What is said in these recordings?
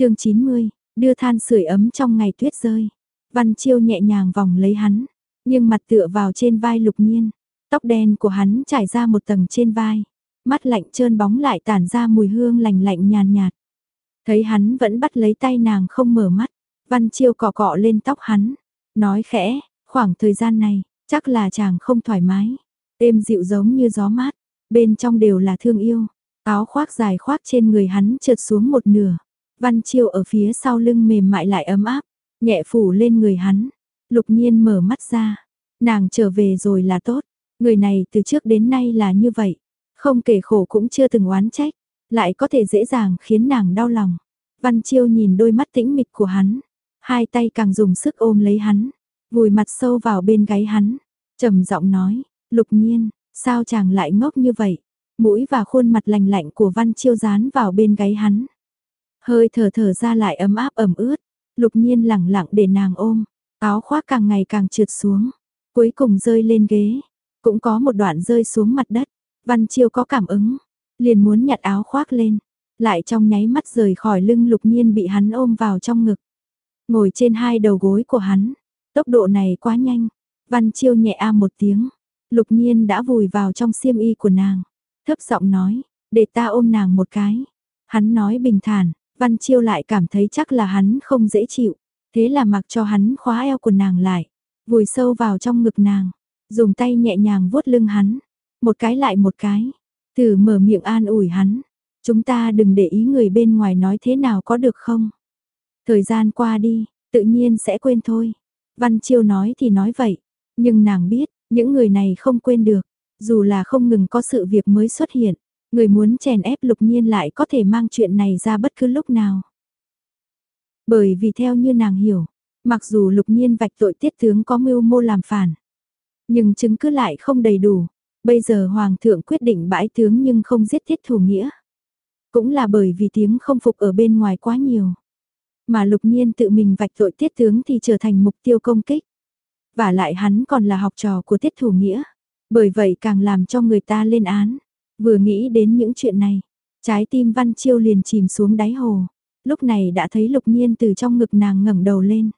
chương 90, đưa than sưởi ấm trong ngày tuyết rơi. Văn Chiêu nhẹ nhàng vòng lấy hắn, nhưng mặt tựa vào trên vai lục nhiên. Tóc đen của hắn trải ra một tầng trên vai. Mắt lạnh trơn bóng lại tản ra mùi hương lành lạnh nhàn nhạt. Thấy hắn vẫn bắt lấy tay nàng không mở mắt. Văn Chiêu cọ cọ lên tóc hắn. Nói khẽ, khoảng thời gian này, chắc là chàng không thoải mái. Êm dịu giống như gió mát. Bên trong đều là thương yêu. Áo khoác dài khoác trên người hắn trượt xuống một nửa. Văn Chiêu ở phía sau lưng mềm mại lại ấm áp. Nhẹ phủ lên người hắn. Lục nhiên mở mắt ra. Nàng trở về rồi là tốt. Người này từ trước đến nay là như vậy. Không kể khổ cũng chưa từng oán trách. Lại có thể dễ dàng khiến nàng đau lòng. Văn Chiêu nhìn đôi mắt tĩnh mịch của hắn. Hai tay càng dùng sức ôm lấy hắn. Vùi mặt sâu vào bên gáy hắn. trầm giọng nói. Lục nhiên, sao chàng lại ngốc như vậy? Mũi và khuôn mặt lành lạnh của Văn Chiêu dán vào bên gáy hắn. Hơi thở thở ra lại ấm áp ẩm ướt. Lục nhiên lẳng lặng để nàng ôm. Áo khoác càng ngày càng trượt xuống. Cuối cùng rơi lên ghế. Cũng có một đoạn rơi xuống mặt đất. Văn Chiêu có cảm ứng. Liền muốn nhặt áo khoác lên. Lại trong nháy mắt rời khỏi lưng lục nhiên bị hắn ôm vào trong ngực. Ngồi trên hai đầu gối của hắn. Tốc độ này quá nhanh. Văn Chiêu nhẹ a một tiếng. Lục nhiên đã vùi vào trong xiêm y của nàng. Thấp giọng nói. Để ta ôm nàng một cái. Hắn nói bình thản. Văn Chiêu lại cảm thấy chắc là hắn không dễ chịu. Thế là mặc cho hắn khóa eo của nàng lại. Vùi sâu vào trong ngực nàng. Dùng tay nhẹ nhàng vuốt lưng hắn. Một cái lại một cái. Thử mở miệng an ủi hắn. Chúng ta đừng để ý người bên ngoài nói thế nào có được không? Thời gian qua đi, tự nhiên sẽ quên thôi. Văn Chiêu nói thì nói vậy. Nhưng nàng biết, những người này không quên được. Dù là không ngừng có sự việc mới xuất hiện. Người muốn chèn ép lục nhiên lại có thể mang chuyện này ra bất cứ lúc nào. Bởi vì theo như nàng hiểu, mặc dù lục nhiên vạch tội tiết tướng có mưu mô làm phản, nhưng chứng cứ lại không đầy đủ. Bây giờ Hoàng thượng quyết định bãi tướng nhưng không giết tiết thủ nghĩa. Cũng là bởi vì tiếng không phục ở bên ngoài quá nhiều. Mà lục nhiên tự mình vạch tội tiết tướng thì trở thành mục tiêu công kích. Và lại hắn còn là học trò của tiết thủ nghĩa. Bởi vậy càng làm cho người ta lên án. Vừa nghĩ đến những chuyện này, trái tim Văn Chiêu liền chìm xuống đáy hồ. Lúc này đã thấy lục nhiên từ trong ngực nàng ngẩng đầu lên.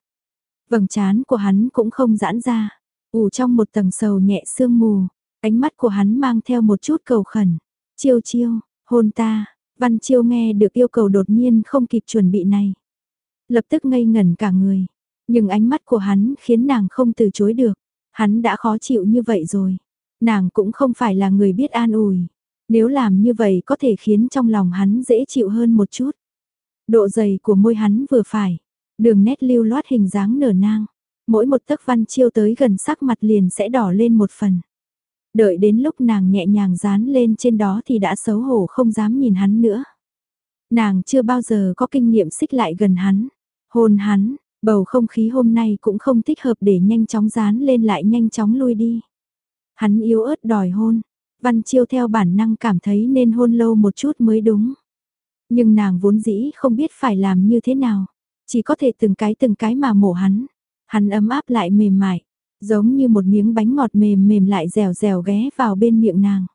Vầng trán của hắn cũng không giãn ra, ủ trong một tầng sầu nhẹ sương mù, ánh mắt của hắn mang theo một chút cầu khẩn. Chiêu chiêu, hôn ta, Văn Chiêu nghe được yêu cầu đột nhiên không kịp chuẩn bị này. Lập tức ngây ngẩn cả người, nhưng ánh mắt của hắn khiến nàng không từ chối được. Hắn đã khó chịu như vậy rồi. Nàng cũng không phải là người biết an ủi. Nếu làm như vậy có thể khiến trong lòng hắn dễ chịu hơn một chút. Độ dày của môi hắn vừa phải, đường nét lưu loát hình dáng nở nang. Mỗi một tấc văn chiêu tới gần sắc mặt liền sẽ đỏ lên một phần. Đợi đến lúc nàng nhẹ nhàng dán lên trên đó thì đã xấu hổ không dám nhìn hắn nữa. Nàng chưa bao giờ có kinh nghiệm xích lại gần hắn, hôn hắn, bầu không khí hôm nay cũng không thích hợp để nhanh chóng dán lên lại nhanh chóng lui đi. Hắn yếu ớt đòi hôn, Văn Chiêu theo bản năng cảm thấy nên hôn lâu một chút mới đúng. Nhưng nàng vốn dĩ không biết phải làm như thế nào, chỉ có thể từng cái từng cái mà mổ hắn. Hắn ấm áp lại mềm mại, giống như một miếng bánh ngọt mềm mềm lại dẻo dẻo ghé vào bên miệng nàng.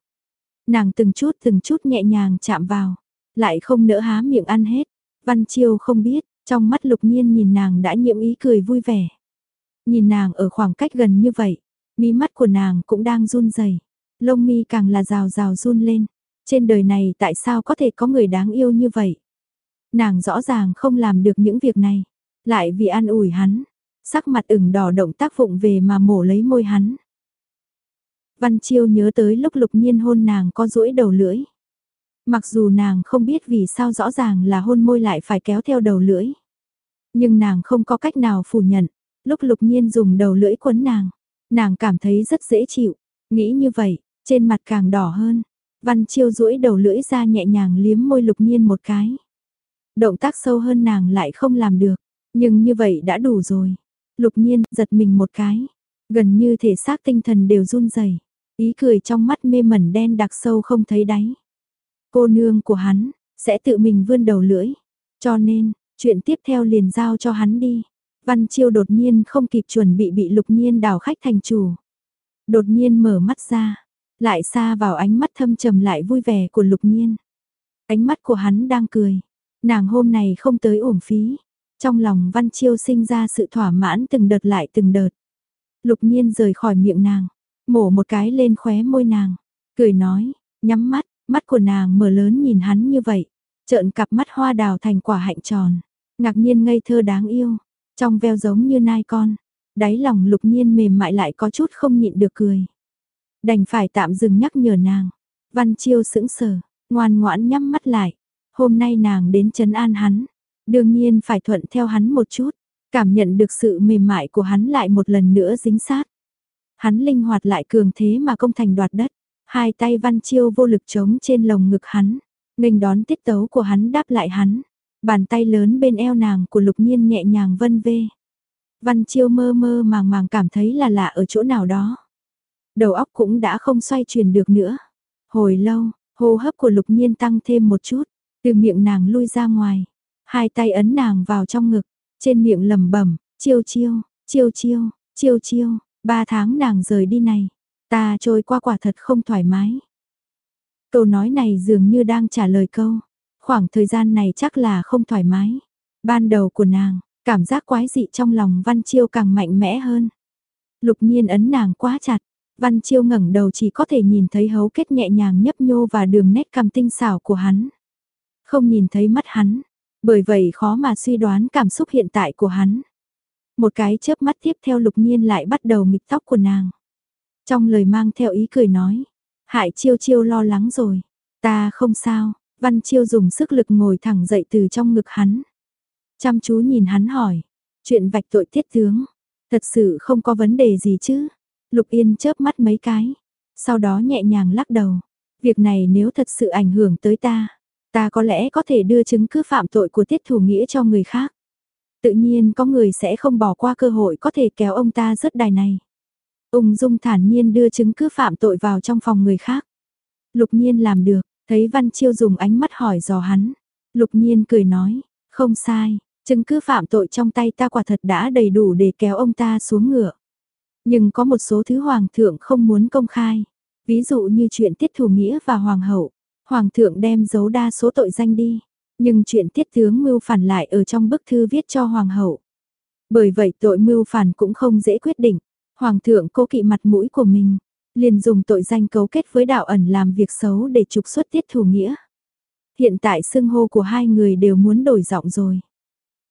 Nàng từng chút từng chút nhẹ nhàng chạm vào, lại không nỡ há miệng ăn hết. Văn Chiêu không biết, trong mắt lục nhiên nhìn nàng đã nhiễm ý cười vui vẻ. Nhìn nàng ở khoảng cách gần như vậy, mí mắt của nàng cũng đang run rẩy lông mi càng là rào rào run lên. Trên đời này tại sao có thể có người đáng yêu như vậy? Nàng rõ ràng không làm được những việc này, lại vì an ủi hắn, sắc mặt ửng đỏ động tác vụng về mà mổ lấy môi hắn. Văn Chiêu nhớ tới lúc lục nhiên hôn nàng có rũi đầu lưỡi. Mặc dù nàng không biết vì sao rõ ràng là hôn môi lại phải kéo theo đầu lưỡi. Nhưng nàng không có cách nào phủ nhận, lúc lục nhiên dùng đầu lưỡi quấn nàng, nàng cảm thấy rất dễ chịu. Nghĩ như vậy, trên mặt càng đỏ hơn, Văn Chiêu duỗi đầu lưỡi ra nhẹ nhàng liếm môi lục nhiên một cái. Động tác sâu hơn nàng lại không làm được, nhưng như vậy đã đủ rồi. Lục nhiên giật mình một cái, gần như thể xác tinh thần đều run rẩy ý cười trong mắt mê mẩn đen đặc sâu không thấy đáy. Cô nương của hắn, sẽ tự mình vươn đầu lưỡi. Cho nên, chuyện tiếp theo liền giao cho hắn đi. Văn Chiêu đột nhiên không kịp chuẩn bị bị lục nhiên đào khách thành chủ. Đột nhiên mở mắt ra, lại xa vào ánh mắt thâm trầm lại vui vẻ của lục nhiên. Ánh mắt của hắn đang cười. Nàng hôm này không tới uổng phí. Trong lòng Văn Chiêu sinh ra sự thỏa mãn từng đợt lại từng đợt. Lục nhiên rời khỏi miệng nàng, mổ một cái lên khóe môi nàng, cười nói, nhắm mắt, mắt của nàng mở lớn nhìn hắn như vậy, trợn cặp mắt hoa đào thành quả hạnh tròn, ngạc nhiên ngây thơ đáng yêu, trong veo giống như nai con, đáy lòng lục nhiên mềm mại lại có chút không nhịn được cười. Đành phải tạm dừng nhắc nhở nàng, văn chiêu sững sờ, ngoan ngoãn nhắm mắt lại, hôm nay nàng đến trấn an hắn, đương nhiên phải thuận theo hắn một chút, cảm nhận được sự mềm mại của hắn lại một lần nữa dính sát. Hắn linh hoạt lại cường thế mà công thành đoạt đất, hai tay văn chiêu vô lực chống trên lồng ngực hắn, nghênh đón tiết tấu của hắn đáp lại hắn, bàn tay lớn bên eo nàng của lục nhiên nhẹ nhàng vân vê. Văn chiêu mơ mơ màng màng cảm thấy là lạ ở chỗ nào đó. Đầu óc cũng đã không xoay chuyển được nữa. Hồi lâu, hô hấp của lục nhiên tăng thêm một chút, từ miệng nàng lui ra ngoài. Hai tay ấn nàng vào trong ngực, trên miệng lẩm bẩm, chiêu chiêu, chiêu chiêu, chiêu chiêu, ba tháng nàng rời đi này, ta trôi qua quả thật không thoải mái. Câu nói này dường như đang trả lời câu, khoảng thời gian này chắc là không thoải mái. Ban đầu của nàng, cảm giác quái dị trong lòng Văn Chiêu càng mạnh mẽ hơn. Lục nhiên ấn nàng quá chặt, Văn Chiêu ngẩng đầu chỉ có thể nhìn thấy hấu kết nhẹ nhàng nhấp nhô và đường nét cằm tinh xảo của hắn. Không nhìn thấy mắt hắn, bởi vậy khó mà suy đoán cảm xúc hiện tại của hắn. Một cái chớp mắt tiếp theo lục nhiên lại bắt đầu nghịch tóc của nàng. Trong lời mang theo ý cười nói, hại chiêu chiêu lo lắng rồi, ta không sao, văn chiêu dùng sức lực ngồi thẳng dậy từ trong ngực hắn. Chăm chú nhìn hắn hỏi, chuyện vạch tội tiết tướng, thật sự không có vấn đề gì chứ. Lục Yên chớp mắt mấy cái, sau đó nhẹ nhàng lắc đầu. Việc này nếu thật sự ảnh hưởng tới ta, Ta có lẽ có thể đưa chứng cứ phạm tội của tiết thủ nghĩa cho người khác. Tự nhiên có người sẽ không bỏ qua cơ hội có thể kéo ông ta rớt đài này. Ung dung thản nhiên đưa chứng cứ phạm tội vào trong phòng người khác. Lục nhiên làm được, thấy Văn Chiêu dùng ánh mắt hỏi dò hắn. Lục nhiên cười nói, không sai, chứng cứ phạm tội trong tay ta quả thật đã đầy đủ để kéo ông ta xuống ngựa. Nhưng có một số thứ hoàng thượng không muốn công khai, ví dụ như chuyện tiết thủ nghĩa và hoàng hậu. Hoàng thượng đem giấu đa số tội danh đi, nhưng chuyện tiết tướng mưu phản lại ở trong bức thư viết cho hoàng hậu. Bởi vậy tội mưu phản cũng không dễ quyết định, hoàng thượng cố kỵ mặt mũi của mình, liền dùng tội danh cấu kết với đạo ẩn làm việc xấu để trục xuất tiết thủ nghĩa. Hiện tại xưng hô của hai người đều muốn đổi giọng rồi.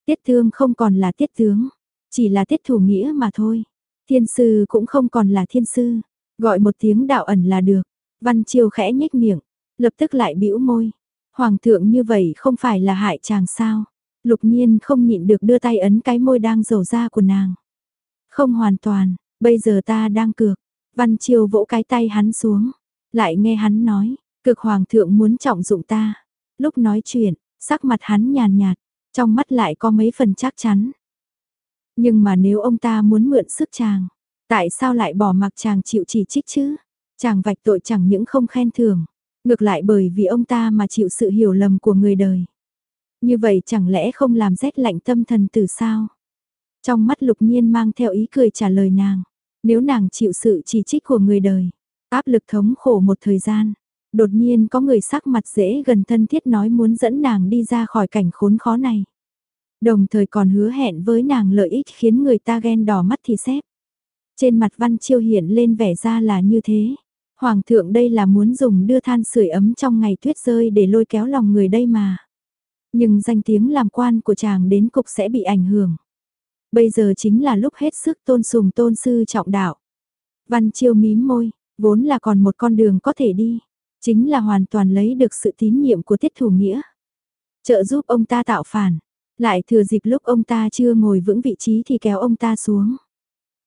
Tiết thương không còn là tiết tướng, chỉ là tiết thủ nghĩa mà thôi. Thiên sư cũng không còn là thiên sư, gọi một tiếng đạo ẩn là được. Văn Chiêu khẽ nhếch miệng, lập tức lại bĩu môi. Hoàng thượng như vậy không phải là hại chàng sao? Lục nhiên không nhịn được đưa tay ấn cái môi đang rầu ra của nàng. Không hoàn toàn, bây giờ ta đang cược. Văn Chiêu vỗ cái tay hắn xuống. Lại nghe hắn nói, cực hoàng thượng muốn trọng dụng ta. Lúc nói chuyện, sắc mặt hắn nhàn nhạt, trong mắt lại có mấy phần chắc chắn. Nhưng mà nếu ông ta muốn mượn sức chàng, tại sao lại bỏ mặc chàng chịu chỉ trích chứ? Chàng vạch tội chẳng những không khen thưởng, Ngược lại bởi vì ông ta mà chịu sự hiểu lầm của người đời. Như vậy chẳng lẽ không làm rét lạnh tâm thần từ sao? Trong mắt lục nhiên mang theo ý cười trả lời nàng. Nếu nàng chịu sự chỉ trích của người đời, áp lực thống khổ một thời gian, đột nhiên có người sắc mặt dễ gần thân thiết nói muốn dẫn nàng đi ra khỏi cảnh khốn khó này. Đồng thời còn hứa hẹn với nàng lợi ích khiến người ta ghen đỏ mắt thì xếp. Trên mặt văn chiêu hiện lên vẻ ra là như thế. Hoàng thượng đây là muốn dùng đưa than sưởi ấm trong ngày tuyết rơi để lôi kéo lòng người đây mà. Nhưng danh tiếng làm quan của chàng đến cục sẽ bị ảnh hưởng. Bây giờ chính là lúc hết sức tôn sùng tôn sư trọng đạo. Văn chiêu mím môi, vốn là còn một con đường có thể đi. Chính là hoàn toàn lấy được sự tín nhiệm của tiết thủ nghĩa. Trợ giúp ông ta tạo phản. Lại thừa dịp lúc ông ta chưa ngồi vững vị trí thì kéo ông ta xuống.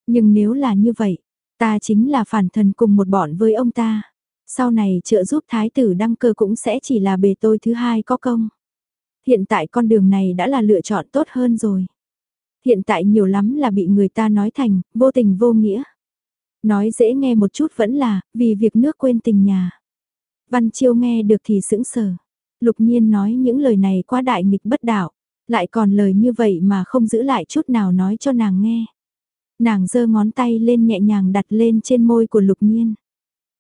Nhưng nếu là như vậy, Ta chính là phản thần cùng một bọn với ông ta. Sau này trợ giúp thái tử đăng cơ cũng sẽ chỉ là bề tôi thứ hai có công. Hiện tại con đường này đã là lựa chọn tốt hơn rồi. Hiện tại nhiều lắm là bị người ta nói thành, vô tình vô nghĩa. Nói dễ nghe một chút vẫn là, vì việc nước quên tình nhà. Văn Chiêu nghe được thì sững sờ. Lục nhiên nói những lời này quá đại nghịch bất đạo, lại còn lời như vậy mà không giữ lại chút nào nói cho nàng nghe. Nàng giơ ngón tay lên nhẹ nhàng đặt lên trên môi của lục nhiên.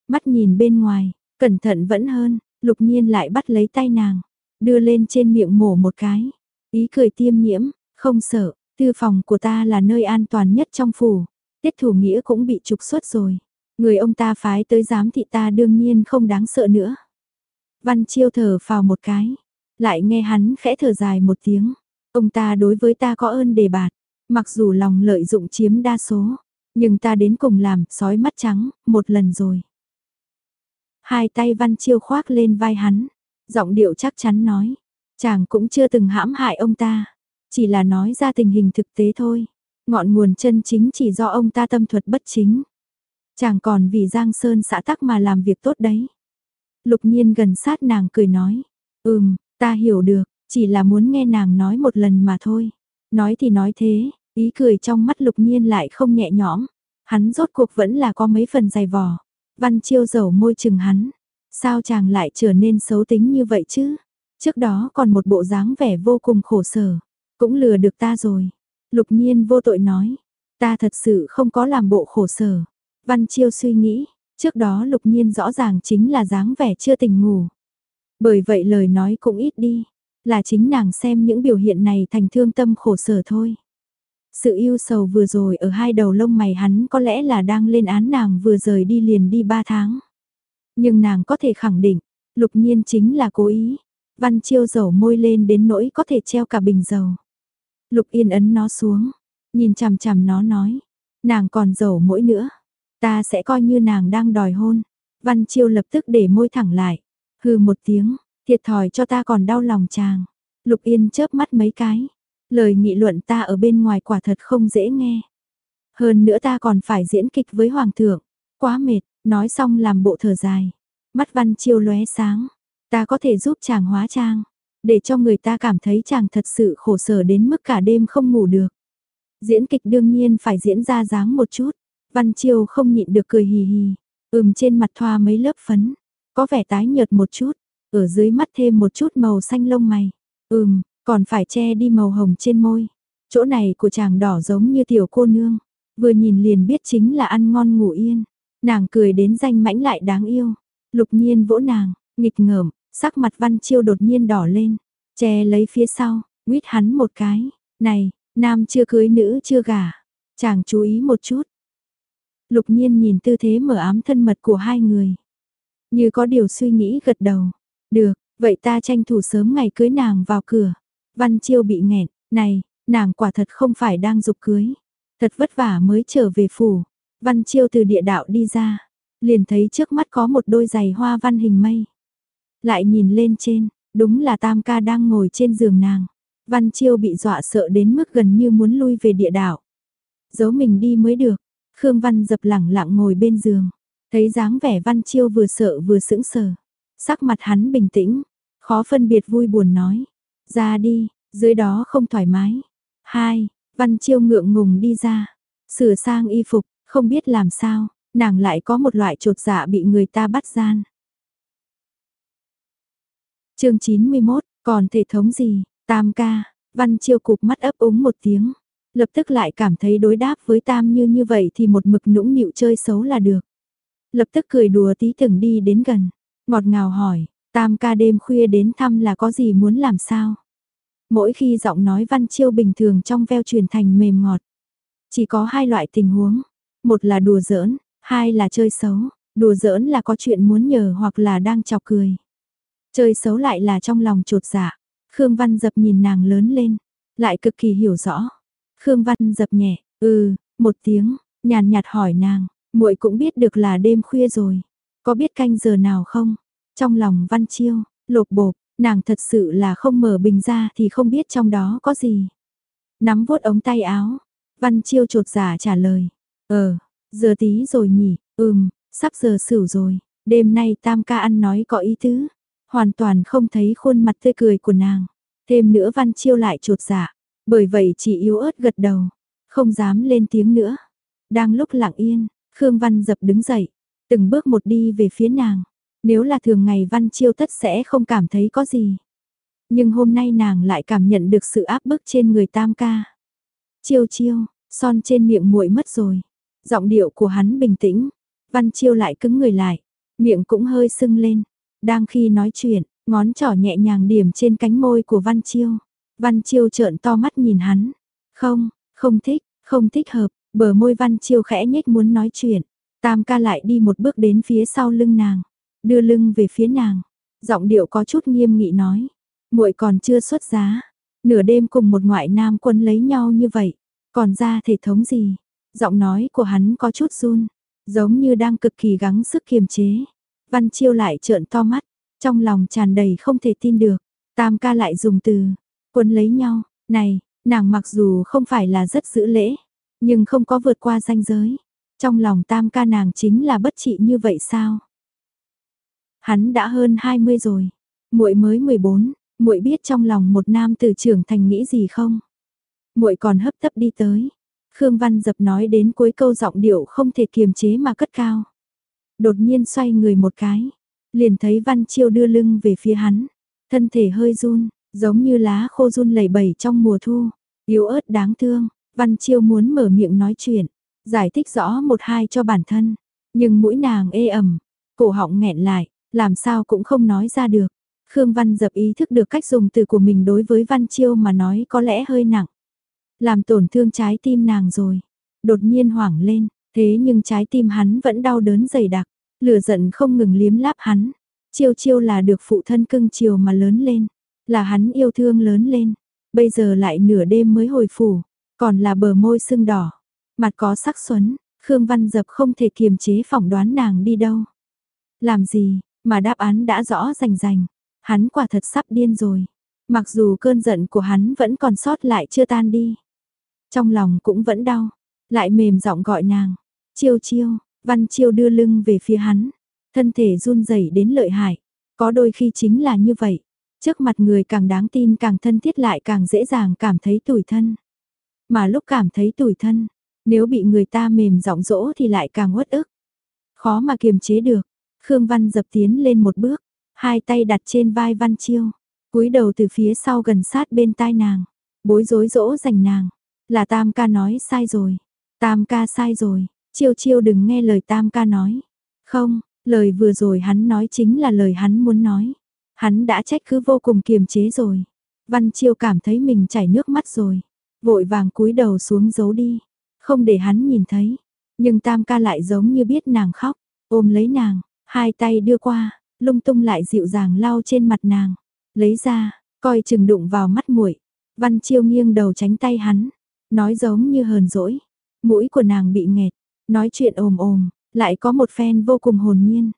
Mắt nhìn bên ngoài, cẩn thận vẫn hơn, lục nhiên lại bắt lấy tay nàng. đưa lên trên miệng mổ một cái. Ý cười tiêm nhiễm, không sợ, tư phòng của ta là nơi an toàn nhất trong phủ. Tiết thủ nghĩa cũng bị trục xuất rồi. Người ông ta phái tới giám thị ta đương nhiên không đáng sợ nữa. Văn Chiêu thở vào một cái, lại nghe hắn khẽ thở dài một tiếng. Ông ta đối với ta có ơn đề bạt, mặc dù lòng lợi dụng chiếm đa số, nhưng ta đến cùng làm sói mắt trắng, một lần rồi. Hai tay Văn Chiêu khoác lên vai hắn, giọng điệu chắc chắn nói, chàng cũng chưa từng hãm hại ông ta, chỉ là nói ra tình hình thực tế thôi. Ngọn nguồn chân chính chỉ do ông ta tâm thuật bất chính. Chàng còn vì Giang Sơn xã tắc mà làm việc tốt đấy. Lục nhiên gần sát nàng cười nói. Ừm, ta hiểu được, chỉ là muốn nghe nàng nói một lần mà thôi. Nói thì nói thế, ý cười trong mắt lục nhiên lại không nhẹ nhõm. Hắn rốt cuộc vẫn là có mấy phần dày vò. Văn chiêu dầu môi chừng hắn. Sao chàng lại trở nên xấu tính như vậy chứ? Trước đó còn một bộ dáng vẻ vô cùng khổ sở. Cũng lừa được ta rồi. Lục nhiên vô tội nói. Ta thật sự không có làm bộ khổ sở. Văn chiêu suy nghĩ. Trước đó lục nhiên rõ ràng chính là dáng vẻ chưa tỉnh ngủ. Bởi vậy lời nói cũng ít đi. Là chính nàng xem những biểu hiện này thành thương tâm khổ sở thôi. Sự yêu sầu vừa rồi ở hai đầu lông mày hắn có lẽ là đang lên án nàng vừa rời đi liền đi ba tháng. Nhưng nàng có thể khẳng định, lục nhiên chính là cố ý. Văn chiêu dầu môi lên đến nỗi có thể treo cả bình dầu. Lục yên ấn nó xuống, nhìn chằm chằm nó nói, nàng còn dầu mỗi nữa, ta sẽ coi như nàng đang đòi hôn. Văn chiêu lập tức để môi thẳng lại, hừ một tiếng, thiệt thòi cho ta còn đau lòng chàng. Lục yên chớp mắt mấy cái, lời nghị luận ta ở bên ngoài quả thật không dễ nghe. Hơn nữa ta còn phải diễn kịch với hoàng thượng, quá mệt, nói xong làm bộ thở dài. Mắt văn chiêu lóe sáng, ta có thể giúp chàng hóa trang để cho người ta cảm thấy chàng thật sự khổ sở đến mức cả đêm không ngủ được. Diễn kịch đương nhiên phải diễn ra dáng một chút, Văn Chiêu không nhịn được cười hì hì, ừm trên mặt thoa mấy lớp phấn, có vẻ tái nhợt một chút, ở dưới mắt thêm một chút màu xanh lông mày, ừm, còn phải che đi màu hồng trên môi, chỗ này của chàng đỏ giống như tiểu cô nương, vừa nhìn liền biết chính là ăn ngon ngủ yên, nàng cười đến danh mãnh lại đáng yêu, lục nhiên vỗ nàng, nghịch ngợm, Sắc mặt Văn Chiêu đột nhiên đỏ lên, che lấy phía sau, nguyết hắn một cái, này, nam chưa cưới nữ chưa gả, chàng chú ý một chút. Lục nhiên nhìn tư thế mở ám thân mật của hai người. Như có điều suy nghĩ gật đầu. Được, vậy ta tranh thủ sớm ngày cưới nàng vào cửa. Văn Chiêu bị nghẹn, này, nàng quả thật không phải đang dục cưới. Thật vất vả mới trở về phủ. Văn Chiêu từ địa đạo đi ra, liền thấy trước mắt có một đôi giày hoa văn hình mây. Lại nhìn lên trên, đúng là Tam ca đang ngồi trên giường nàng. Văn Chiêu bị dọa sợ đến mức gần như muốn lui về địa đạo Giấu mình đi mới được. Khương Văn dập lẳng lặng ngồi bên giường. Thấy dáng vẻ Văn Chiêu vừa sợ vừa sững sờ. Sắc mặt hắn bình tĩnh, khó phân biệt vui buồn nói. Ra đi, dưới đó không thoải mái. Hai, Văn Chiêu ngượng ngùng đi ra. Sửa sang y phục, không biết làm sao, nàng lại có một loại trột dạ bị người ta bắt gian chương 91, còn thể thống gì, tam ca, văn chiêu cục mắt ấp úng một tiếng, lập tức lại cảm thấy đối đáp với tam như như vậy thì một mực nũng nịu chơi xấu là được. Lập tức cười đùa tí từng đi đến gần, ngọt ngào hỏi, tam ca đêm khuya đến thăm là có gì muốn làm sao? Mỗi khi giọng nói văn chiêu bình thường trong veo truyền thành mềm ngọt. Chỉ có hai loại tình huống, một là đùa giỡn, hai là chơi xấu, đùa giỡn là có chuyện muốn nhờ hoặc là đang chọc cười. Chơi xấu lại là trong lòng trột dạ. Khương Văn dập nhìn nàng lớn lên, lại cực kỳ hiểu rõ. Khương Văn dập nhẹ, ừ, một tiếng, nhàn nhạt hỏi nàng, muội cũng biết được là đêm khuya rồi. Có biết canh giờ nào không? Trong lòng Văn Chiêu, lột bột, nàng thật sự là không mở bình ra thì không biết trong đó có gì. Nắm vuốt ống tay áo, Văn Chiêu trột giả dạ trả lời, ờ, giờ tí rồi nhỉ, ừm, sắp giờ sửu rồi, đêm nay tam ca ăn nói có ý tứ, hoàn toàn không thấy khuôn mặt tươi cười của nàng. Thêm nữa Văn Chiêu lại trột giả, dạ, bởi vậy chỉ yếu ớt gật đầu, không dám lên tiếng nữa. Đang lúc lặng yên, Khương Văn dập đứng dậy, từng bước một đi về phía nàng. Nếu là thường ngày Văn Chiêu tất sẽ không cảm thấy có gì. Nhưng hôm nay nàng lại cảm nhận được sự áp bức trên người tam ca. Chiêu chiêu, son trên miệng muội mất rồi. Giọng điệu của hắn bình tĩnh, Văn Chiêu lại cứng người lại, miệng cũng hơi sưng lên. Đang khi nói chuyện, ngón trỏ nhẹ nhàng điểm trên cánh môi của Văn Chiêu. Văn Chiêu trợn to mắt nhìn hắn. Không, không thích, không thích hợp, bờ môi Văn Chiêu khẽ nhếch muốn nói chuyện. Tam ca lại đi một bước đến phía sau lưng nàng, đưa lưng về phía nàng. Giọng điệu có chút nghiêm nghị nói, muội còn chưa xuất giá, nửa đêm cùng một ngoại nam quân lấy nhau như vậy, còn ra thể thống gì? Giọng nói của hắn có chút run, giống như đang cực kỳ gắng sức kiềm chế. Văn Chiêu lại trợn to mắt, trong lòng tràn đầy không thể tin được. Tam ca lại dùng từ, quân lấy nhau, này, nàng mặc dù không phải là rất giữ lễ, nhưng không có vượt qua ranh giới. Trong lòng tam ca nàng chính là bất trị như vậy sao? Hắn đã hơn 20 rồi, muội mới 14, muội biết trong lòng một nam tử trưởng thành nghĩ gì không? Muội còn hấp tấp đi tới. Khương Văn Dập nói đến cuối câu giọng điệu không thể kiềm chế mà cất cao. Đột nhiên xoay người một cái, liền thấy Văn Chiêu đưa lưng về phía hắn, thân thể hơi run, giống như lá khô run lẩy bẩy trong mùa thu, yếu ớt đáng thương. Văn Chiêu muốn mở miệng nói chuyện, giải thích rõ một hai cho bản thân, nhưng mũi nàng ê ẩm, cổ họng nghẹn lại, làm sao cũng không nói ra được. Khương Văn dập ý thức được cách dùng từ của mình đối với Văn Chiêu mà nói có lẽ hơi nặng. Làm tổn thương trái tim nàng rồi. Đột nhiên hoảng lên, thế nhưng trái tim hắn vẫn đau đớn dày đặc, lửa giận không ngừng liếm láp hắn. Chiêu chiêu là được phụ thân cưng chiều mà lớn lên, là hắn yêu thương lớn lên. Bây giờ lại nửa đêm mới hồi phủ, còn là bờ môi sưng đỏ, mặt có sắc xuấn, Khương Văn Dập không thể kiềm chế phỏng đoán nàng đi đâu. Làm gì, mà đáp án đã rõ rành rành, hắn quả thật sắp điên rồi. Mặc dù cơn giận của hắn vẫn còn sót lại chưa tan đi. Trong lòng cũng vẫn đau, lại mềm giọng gọi nàng, chiêu chiêu, văn chiêu đưa lưng về phía hắn, thân thể run rẩy đến lợi hại, có đôi khi chính là như vậy, trước mặt người càng đáng tin càng thân thiết lại càng dễ dàng cảm thấy tủi thân. Mà lúc cảm thấy tủi thân, nếu bị người ta mềm giọng dỗ thì lại càng uất ức. Khó mà kiềm chế được, Khương Văn dập tiến lên một bước, hai tay đặt trên vai Văn Chiêu, cúi đầu từ phía sau gần sát bên tai nàng, bối rối dỗ dành nàng. Là Tam ca nói sai rồi. Tam ca sai rồi, chiêu chiêu đừng nghe lời Tam ca nói. Không, lời vừa rồi hắn nói chính là lời hắn muốn nói. Hắn đã trách cứ vô cùng kiềm chế rồi. Văn chiêu cảm thấy mình chảy nước mắt rồi. Vội vàng cúi đầu xuống giấu đi. Không để hắn nhìn thấy. Nhưng Tam ca lại giống như biết nàng khóc. Ôm lấy nàng, hai tay đưa qua, lung tung lại dịu dàng lau trên mặt nàng. Lấy ra, coi chừng đụng vào mắt muội. Văn chiêu nghiêng đầu tránh tay hắn. Nói giống như hờn dỗi, mũi của nàng bị nghẹt, nói chuyện ồm ồm, lại có một phen vô cùng hồn nhiên.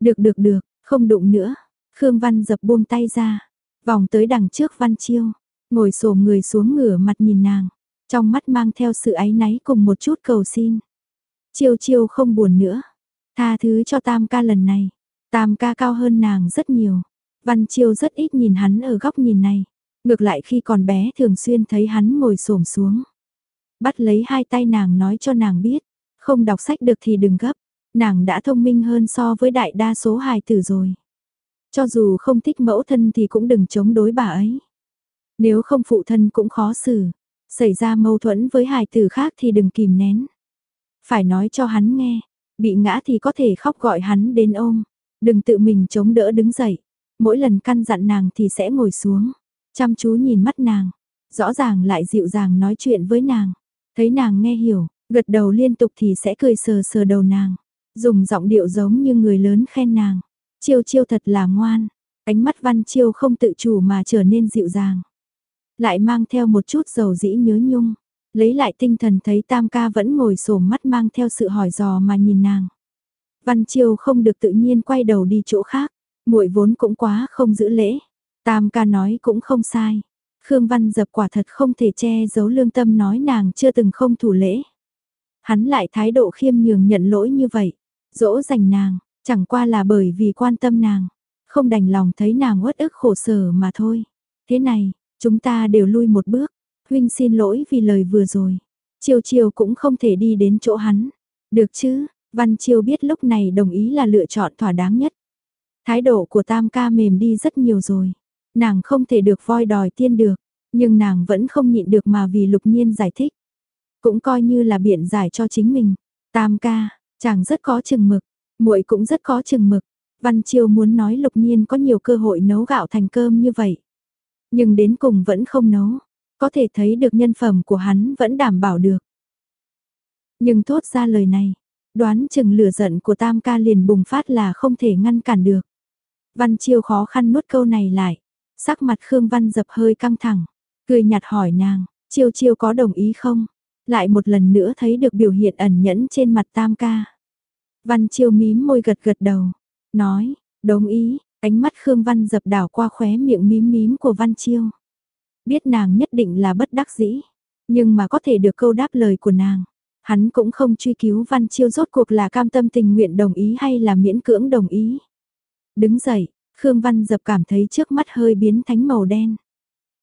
Được được được, không đụng nữa. Khương Văn dập buông tay ra, vòng tới đằng trước Văn Chiêu, ngồi xổm người xuống ngửa mặt nhìn nàng, trong mắt mang theo sự áy náy cùng một chút cầu xin. Chiêu Chiêu không buồn nữa, tha thứ cho Tam ca lần này. Tam ca cao hơn nàng rất nhiều. Văn Chiêu rất ít nhìn hắn ở góc nhìn này. Ngược lại khi còn bé thường xuyên thấy hắn ngồi xổm xuống. Bắt lấy hai tay nàng nói cho nàng biết, không đọc sách được thì đừng gấp, nàng đã thông minh hơn so với đại đa số hài tử rồi. Cho dù không thích mẫu thân thì cũng đừng chống đối bà ấy. Nếu không phụ thân cũng khó xử, xảy ra mâu thuẫn với hài tử khác thì đừng kìm nén. Phải nói cho hắn nghe, bị ngã thì có thể khóc gọi hắn đến ôm, đừng tự mình chống đỡ đứng dậy. Mỗi lần căn dặn nàng thì sẽ ngồi xuống. Chăm chú nhìn mắt nàng, rõ ràng lại dịu dàng nói chuyện với nàng. Thấy nàng nghe hiểu, gật đầu liên tục thì sẽ cười sờ sờ đầu nàng. Dùng giọng điệu giống như người lớn khen nàng. Chiêu chiêu thật là ngoan. Ánh mắt văn chiêu không tự chủ mà trở nên dịu dàng. Lại mang theo một chút dầu dĩ nhớ nhung. Lấy lại tinh thần thấy tam ca vẫn ngồi sổ mắt mang theo sự hỏi dò mà nhìn nàng. Văn chiêu không được tự nhiên quay đầu đi chỗ khác. muội vốn cũng quá không giữ lễ. Tam ca nói cũng không sai. Khương Văn dập quả thật không thể che giấu lương tâm nói nàng chưa từng không thủ lễ. Hắn lại thái độ khiêm nhường nhận lỗi như vậy. Dỗ dành nàng, chẳng qua là bởi vì quan tâm nàng. Không đành lòng thấy nàng uất ức khổ sở mà thôi. Thế này, chúng ta đều lui một bước. Huynh xin lỗi vì lời vừa rồi. Chiều chiều cũng không thể đi đến chỗ hắn. Được chứ, Văn Chiêu biết lúc này đồng ý là lựa chọn thỏa đáng nhất. Thái độ của Tam ca mềm đi rất nhiều rồi. Nàng không thể được voi đòi tiên được, nhưng nàng vẫn không nhịn được mà vì lục nhiên giải thích. Cũng coi như là biện giải cho chính mình. Tam ca, chàng rất có chừng mực, muội cũng rất có chừng mực. Văn Chiêu muốn nói Lục Nhiên có nhiều cơ hội nấu gạo thành cơm như vậy. Nhưng đến cùng vẫn không nấu. Có thể thấy được nhân phẩm của hắn vẫn đảm bảo được. Nhưng thốt ra lời này, đoán chừng lửa giận của Tam ca liền bùng phát là không thể ngăn cản được. Văn Chiêu khó khăn nuốt câu này lại. Sắc mặt Khương Văn dập hơi căng thẳng. Cười nhạt hỏi nàng, Chiêu Chiêu có đồng ý không? Lại một lần nữa thấy được biểu hiện ẩn nhẫn trên mặt Tam ca. Văn Chiêu mím môi gật gật đầu. Nói, đồng ý, ánh mắt Khương Văn dập đảo qua khóe miệng mím mím của Văn Chiêu. Biết nàng nhất định là bất đắc dĩ, nhưng mà có thể được câu đáp lời của nàng. Hắn cũng không truy cứu Văn Chiêu rốt cuộc là cam tâm tình nguyện đồng ý hay là miễn cưỡng đồng ý. Đứng dậy, Khương Văn dập cảm thấy trước mắt hơi biến thánh màu đen.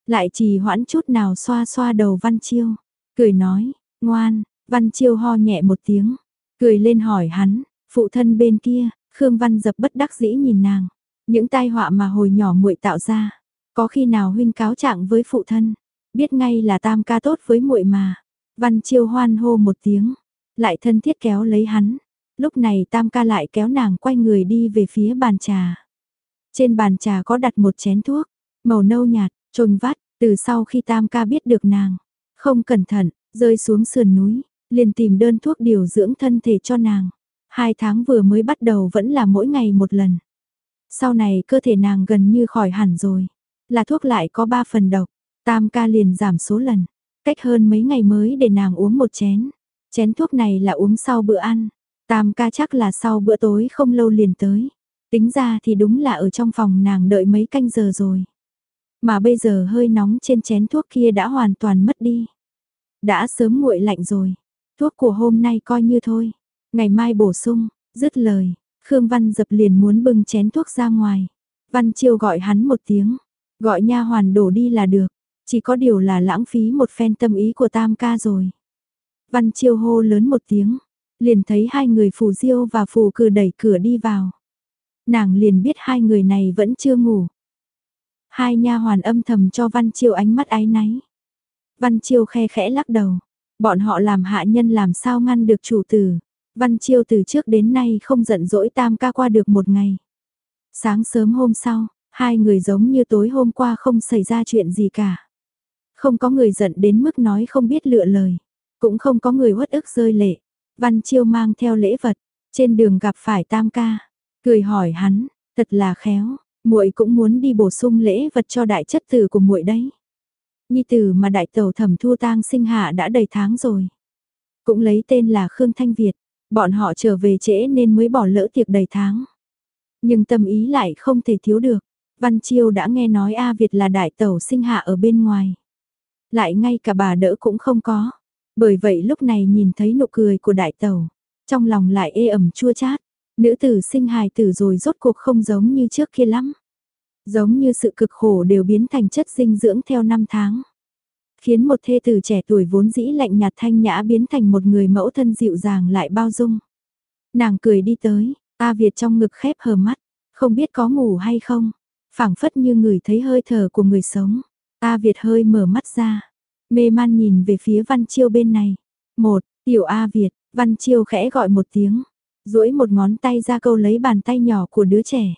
Lại trì hoãn chút nào xoa xoa đầu Văn Chiêu, cười nói, ngoan, Văn Chiêu ho nhẹ một tiếng, cười lên hỏi hắn, phụ thân bên kia, Khương Văn dập bất đắc dĩ nhìn nàng, những tai họa mà hồi nhỏ muội tạo ra, có khi nào huynh cáo trạng với phụ thân, biết ngay là tam ca tốt với muội mà. Văn Chiêu hoan hô một tiếng, lại thân thiết kéo lấy hắn. Lúc này tam ca lại kéo nàng quay người đi về phía bàn trà. Trên bàn trà có đặt một chén thuốc, màu nâu nhạt, trồn vắt, từ sau khi tam ca biết được nàng. Không cẩn thận, rơi xuống sườn núi, liền tìm đơn thuốc điều dưỡng thân thể cho nàng. Hai tháng vừa mới bắt đầu vẫn là mỗi ngày một lần. Sau này cơ thể nàng gần như khỏi hẳn rồi. Là thuốc lại có ba phần độc. Tam ca liền giảm số lần. Cách hơn mấy ngày mới để nàng uống một chén. Chén thuốc này là uống sau bữa ăn. Tam ca chắc là sau bữa tối không lâu liền tới. Tính ra thì đúng là ở trong phòng nàng đợi mấy canh giờ rồi. Mà bây giờ hơi nóng trên chén thuốc kia đã hoàn toàn mất đi. Đã sớm nguội lạnh rồi. Thuốc của hôm nay coi như thôi. Ngày mai bổ sung, dứt lời, Khương Văn dập liền muốn bưng chén thuốc ra ngoài. Văn Chiêu gọi hắn một tiếng, gọi nha hoàn đổ đi là được, chỉ có điều là lãng phí một phen tâm ý của Tam ca rồi. Văn Chiêu hô lớn một tiếng, liền thấy hai người phù diêu và phù cử đẩy cửa đi vào. Nàng liền biết hai người này vẫn chưa ngủ. Hai nha hoàn âm thầm cho Văn Chiêu ánh mắt ái náy. Văn Chiêu khe khẽ lắc đầu, bọn họ làm hạ nhân làm sao ngăn được chủ tử. Văn Chiêu từ trước đến nay không giận dỗi tam ca qua được một ngày. Sáng sớm hôm sau, hai người giống như tối hôm qua không xảy ra chuyện gì cả. Không có người giận đến mức nói không biết lựa lời. Cũng không có người uất ức rơi lệ. Văn Chiêu mang theo lễ vật. Trên đường gặp phải tam ca. Cười hỏi hắn, thật là khéo. muội cũng muốn đi bổ sung lễ vật cho đại chất tử của muội đấy. Nhi tử mà đại tẩu thẩm thu tang sinh hạ đã đầy tháng rồi. Cũng lấy tên là Khương Thanh Việt. Bọn họ trở về trễ nên mới bỏ lỡ tiệc đầy tháng. Nhưng tâm ý lại không thể thiếu được. Văn Chiêu đã nghe nói A Việt là đại tẩu sinh hạ ở bên ngoài. Lại ngay cả bà đỡ cũng không có. Bởi vậy lúc này nhìn thấy nụ cười của đại tẩu. Trong lòng lại ê ẩm chua chát. Nữ tử sinh hài tử rồi rốt cuộc không giống như trước kia lắm. Giống như sự cực khổ đều biến thành chất dinh dưỡng theo năm tháng khiến một thê tử trẻ tuổi vốn dĩ lạnh nhạt thanh nhã biến thành một người mẫu thân dịu dàng lại bao dung. Nàng cười đi tới, A Việt trong ngực khép hờ mắt, không biết có ngủ hay không, phảng phất như người thấy hơi thở của người sống. A Việt hơi mở mắt ra, mê man nhìn về phía Văn Chiêu bên này. Một, tiểu A Việt, Văn Chiêu khẽ gọi một tiếng, duỗi một ngón tay ra câu lấy bàn tay nhỏ của đứa trẻ.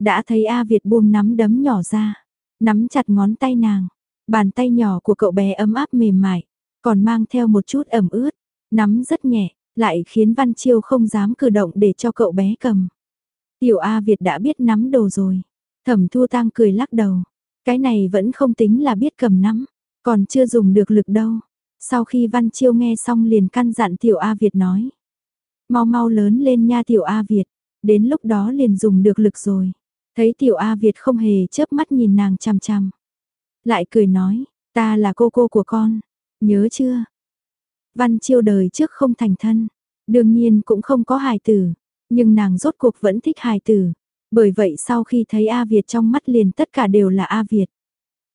Đã thấy A Việt buông nắm đấm nhỏ ra, nắm chặt ngón tay nàng, Bàn tay nhỏ của cậu bé ấm áp mềm mại, còn mang theo một chút ẩm ướt, nắm rất nhẹ, lại khiến Văn Chiêu không dám cử động để cho cậu bé cầm. Tiểu A Việt đã biết nắm đồ rồi. Thẩm Thu Tang cười lắc đầu. Cái này vẫn không tính là biết cầm nắm, còn chưa dùng được lực đâu. Sau khi Văn Chiêu nghe xong liền căn dặn Tiểu A Việt nói. Mau mau lớn lên nha Tiểu A Việt, đến lúc đó liền dùng được lực rồi. Thấy Tiểu A Việt không hề chớp mắt nhìn nàng chằm chằm lại cười nói, ta là cô cô của con, nhớ chưa? Văn chiêu đời trước không thành thân, đương nhiên cũng không có hài tử, nhưng nàng rốt cuộc vẫn thích hài tử. Bởi vậy sau khi thấy A Việt trong mắt liền tất cả đều là A Việt.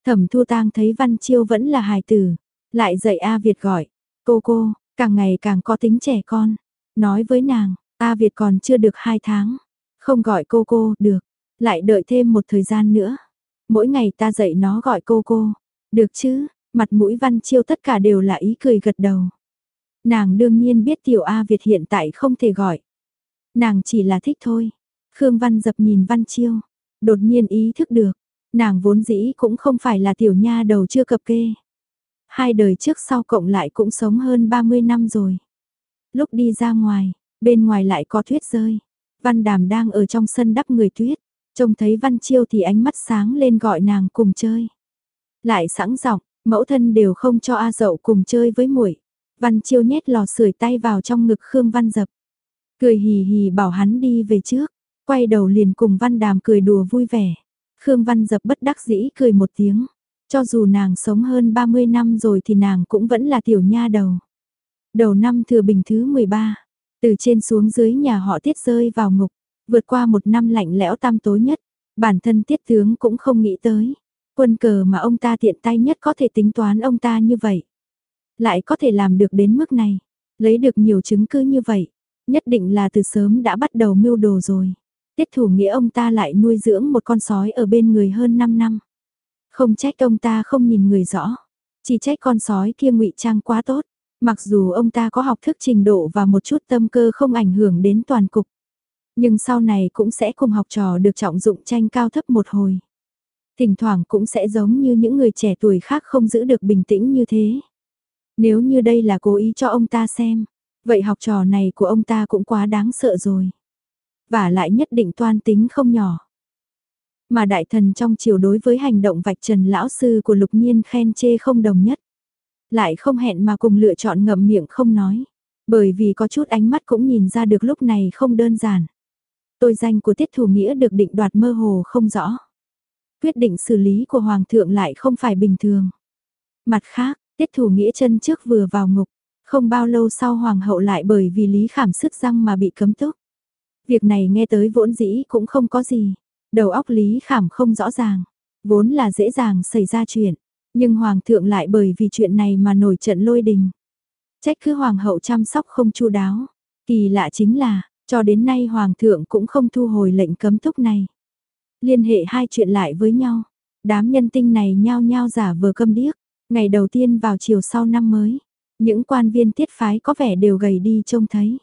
Thẩm Thu Tang thấy Văn Chiêu vẫn là hài tử, lại dạy A Việt gọi, cô cô, càng ngày càng có tính trẻ con. Nói với nàng, A Việt còn chưa được hai tháng, không gọi cô cô, được, lại đợi thêm một thời gian nữa. Mỗi ngày ta dạy nó gọi cô cô. Được chứ, mặt mũi văn chiêu tất cả đều là ý cười gật đầu. Nàng đương nhiên biết tiểu A Việt hiện tại không thể gọi. Nàng chỉ là thích thôi. Khương Văn dập nhìn Văn Chiêu, đột nhiên ý thức được, nàng vốn dĩ cũng không phải là tiểu nha đầu chưa cập kê. Hai đời trước sau cộng lại cũng sống hơn 30 năm rồi. Lúc đi ra ngoài, bên ngoài lại có tuyết rơi. Văn Đàm đang ở trong sân đắp người tuyết, trông thấy Văn Chiêu thì ánh mắt sáng lên gọi nàng cùng chơi. Lại sẵn giọng, mẫu thân đều không cho A Dậu cùng chơi với muội. Văn Chiêu nhét lò sưởi tay vào trong ngực Khương Văn Dập. Cười hì hì bảo hắn đi về trước, quay đầu liền cùng Văn Đàm cười đùa vui vẻ. Khương Văn Dập bất đắc dĩ cười một tiếng. Cho dù nàng sống hơn 30 năm rồi thì nàng cũng vẫn là tiểu nha đầu. Đầu năm thừa bình thứ 13, từ trên xuống dưới nhà họ tiết rơi vào ngục, vượt qua một năm lạnh lẽo tăm tối nhất, bản thân tiết tướng cũng không nghĩ tới. Quân cờ mà ông ta tiện tay nhất có thể tính toán ông ta như vậy. Lại có thể làm được đến mức này, lấy được nhiều chứng cứ như vậy, nhất định là từ sớm đã bắt đầu mưu đồ rồi. Tiết thủ nghĩa ông ta lại nuôi dưỡng một con sói ở bên người hơn 5 năm. Không trách ông ta không nhìn người rõ, chỉ trách con sói kia ngụy trang quá tốt. Mặc dù ông ta có học thức trình độ và một chút tâm cơ không ảnh hưởng đến toàn cục. Nhưng sau này cũng sẽ cùng học trò được trọng dụng tranh cao thấp một hồi. Thỉnh thoảng cũng sẽ giống như những người trẻ tuổi khác không giữ được bình tĩnh như thế. Nếu như đây là cố ý cho ông ta xem, vậy học trò này của ông ta cũng quá đáng sợ rồi. Và lại nhất định toan tính không nhỏ. Mà đại thần trong chiều đối với hành động vạch trần lão sư của lục nhiên khen chê không đồng nhất. Lại không hẹn mà cùng lựa chọn ngậm miệng không nói. Bởi vì có chút ánh mắt cũng nhìn ra được lúc này không đơn giản. Tôi danh của tiết thủ nghĩa được định đoạt mơ hồ không rõ. Quyết định xử lý của Hoàng thượng lại không phải bình thường. Mặt khác, tiết thủ nghĩa chân trước vừa vào ngục, không bao lâu sau Hoàng hậu lại bởi vì lý khảm sức răng mà bị cấm túc. Việc này nghe tới vỗn dĩ cũng không có gì. Đầu óc lý khảm không rõ ràng. Vốn là dễ dàng xảy ra chuyện. Nhưng Hoàng thượng lại bởi vì chuyện này mà nổi trận lôi đình. Trách cứ Hoàng hậu chăm sóc không chu đáo. Kỳ lạ chính là, cho đến nay Hoàng thượng cũng không thu hồi lệnh cấm túc này. Liên hệ hai chuyện lại với nhau. Đám nhân tinh này nhao nhao giả vờ câm điếc. Ngày đầu tiên vào chiều sau năm mới. Những quan viên tiết phái có vẻ đều gầy đi trông thấy.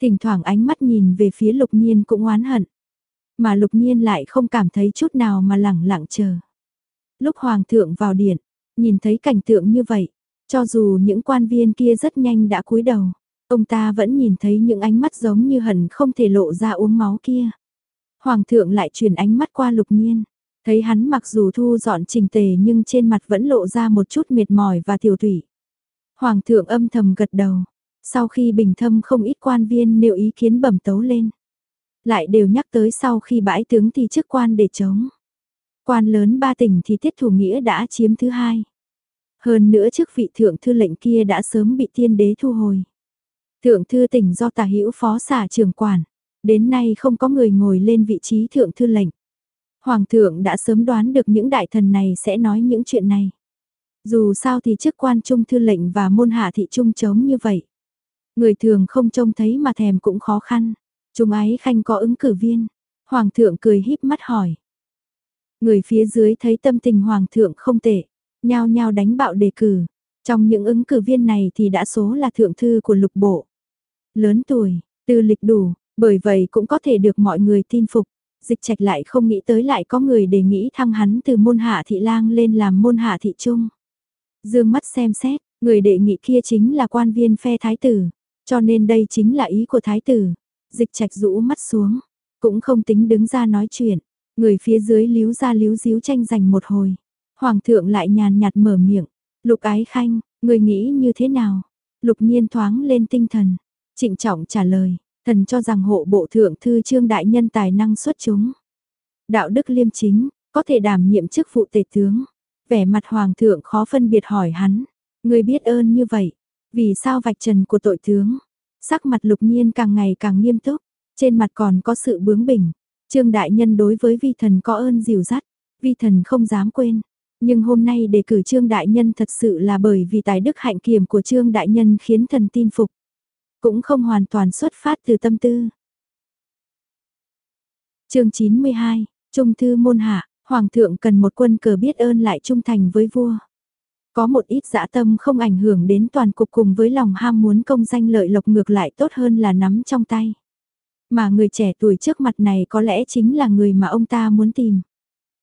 Thỉnh thoảng ánh mắt nhìn về phía lục nhiên cũng oán hận. Mà lục nhiên lại không cảm thấy chút nào mà lẳng lặng chờ. Lúc hoàng thượng vào điện, nhìn thấy cảnh tượng như vậy, cho dù những quan viên kia rất nhanh đã cúi đầu, ông ta vẫn nhìn thấy những ánh mắt giống như hẳn không thể lộ ra uống máu kia. Hoàng thượng lại chuyển ánh mắt qua lục nhiên, thấy hắn mặc dù thu dọn trình tề nhưng trên mặt vẫn lộ ra một chút mệt mỏi và tiểu thủy. Hoàng thượng âm thầm gật đầu, sau khi bình thâm không ít quan viên nêu ý kiến bẩm tấu lên. Lại đều nhắc tới sau khi bãi tướng thì chức quan để chống. Quan lớn ba tỉnh thì tiết thủ nghĩa đã chiếm thứ hai. Hơn nữa chức vị thượng thư lệnh kia đã sớm bị tiên đế thu hồi. Thượng thư tỉnh do tả hữu phó xả trưởng quản, đến nay không có người ngồi lên vị trí thượng thư lệnh. Hoàng thượng đã sớm đoán được những đại thần này sẽ nói những chuyện này. Dù sao thì chức quan trung thư lệnh và môn hạ thị trung chống như vậy. Người thường không trông thấy mà thèm cũng khó khăn. Trung ái khanh có ứng cử viên. Hoàng thượng cười híp mắt hỏi. Người phía dưới thấy tâm tình hoàng thượng không tệ, nhao nhao đánh bạo đề cử. Trong những ứng cử viên này thì đã số là thượng thư của lục bộ. Lớn tuổi, tư lịch đủ, bởi vậy cũng có thể được mọi người tin phục. Dịch trạch lại không nghĩ tới lại có người đề nghị thăng hắn từ môn hạ thị lang lên làm môn hạ thị trung. Dương mắt xem xét, người đệ nghị kia chính là quan viên phe thái tử, cho nên đây chính là ý của thái tử. Dịch trạch rũ mắt xuống, cũng không tính đứng ra nói chuyện, người phía dưới líu ra líu díu tranh giành một hồi. Hoàng thượng lại nhàn nhạt mở miệng, lục ái khanh, người nghĩ như thế nào? Lục nhiên thoáng lên tinh thần, trịnh trọng trả lời, thần cho rằng hộ bộ thượng thư trương đại nhân tài năng xuất chúng. Đạo đức liêm chính, có thể đảm nhiệm chức vụ tể tướng. Vẻ mặt hoàng thượng khó phân biệt hỏi hắn, người biết ơn như vậy, vì sao vạch trần của tội tướng? Sắc mặt lục nhiên càng ngày càng nghiêm túc, trên mặt còn có sự bướng bỉnh. Trương đại nhân đối với vi thần có ơn dìu dắt, vi thần không dám quên. Nhưng hôm nay đề cử Trương đại nhân thật sự là bởi vì tài đức hạnh kiểm của Trương đại nhân khiến thần tin phục. Cũng không hoàn toàn xuất phát từ tâm tư. chương 92, Trung thư môn hạ, Hoàng thượng cần một quân cờ biết ơn lại trung thành với vua. Có một ít dã tâm không ảnh hưởng đến toàn cục cùng với lòng ham muốn công danh lợi lộc ngược lại tốt hơn là nắm trong tay. Mà người trẻ tuổi trước mặt này có lẽ chính là người mà ông ta muốn tìm.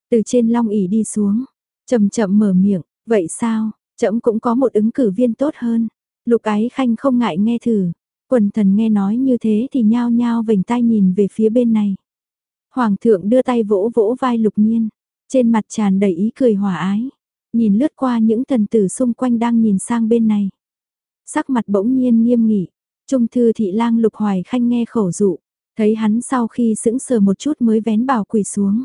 Từ trên long ỉ đi xuống, chậm chậm mở miệng, vậy sao, chậm cũng có một ứng cử viên tốt hơn. Lục ái khanh không ngại nghe thử, quần thần nghe nói như thế thì nhao nhao vành tai nhìn về phía bên này. Hoàng thượng đưa tay vỗ vỗ vai lục nhiên, trên mặt tràn đầy ý cười hòa ái, nhìn lướt qua những thần tử xung quanh đang nhìn sang bên này. Sắc mặt bỗng nhiên nghiêm nghị, trung thư thị lang lục hoài khanh nghe khẩu dụ, thấy hắn sau khi sững sờ một chút mới vén bảo quỳ xuống.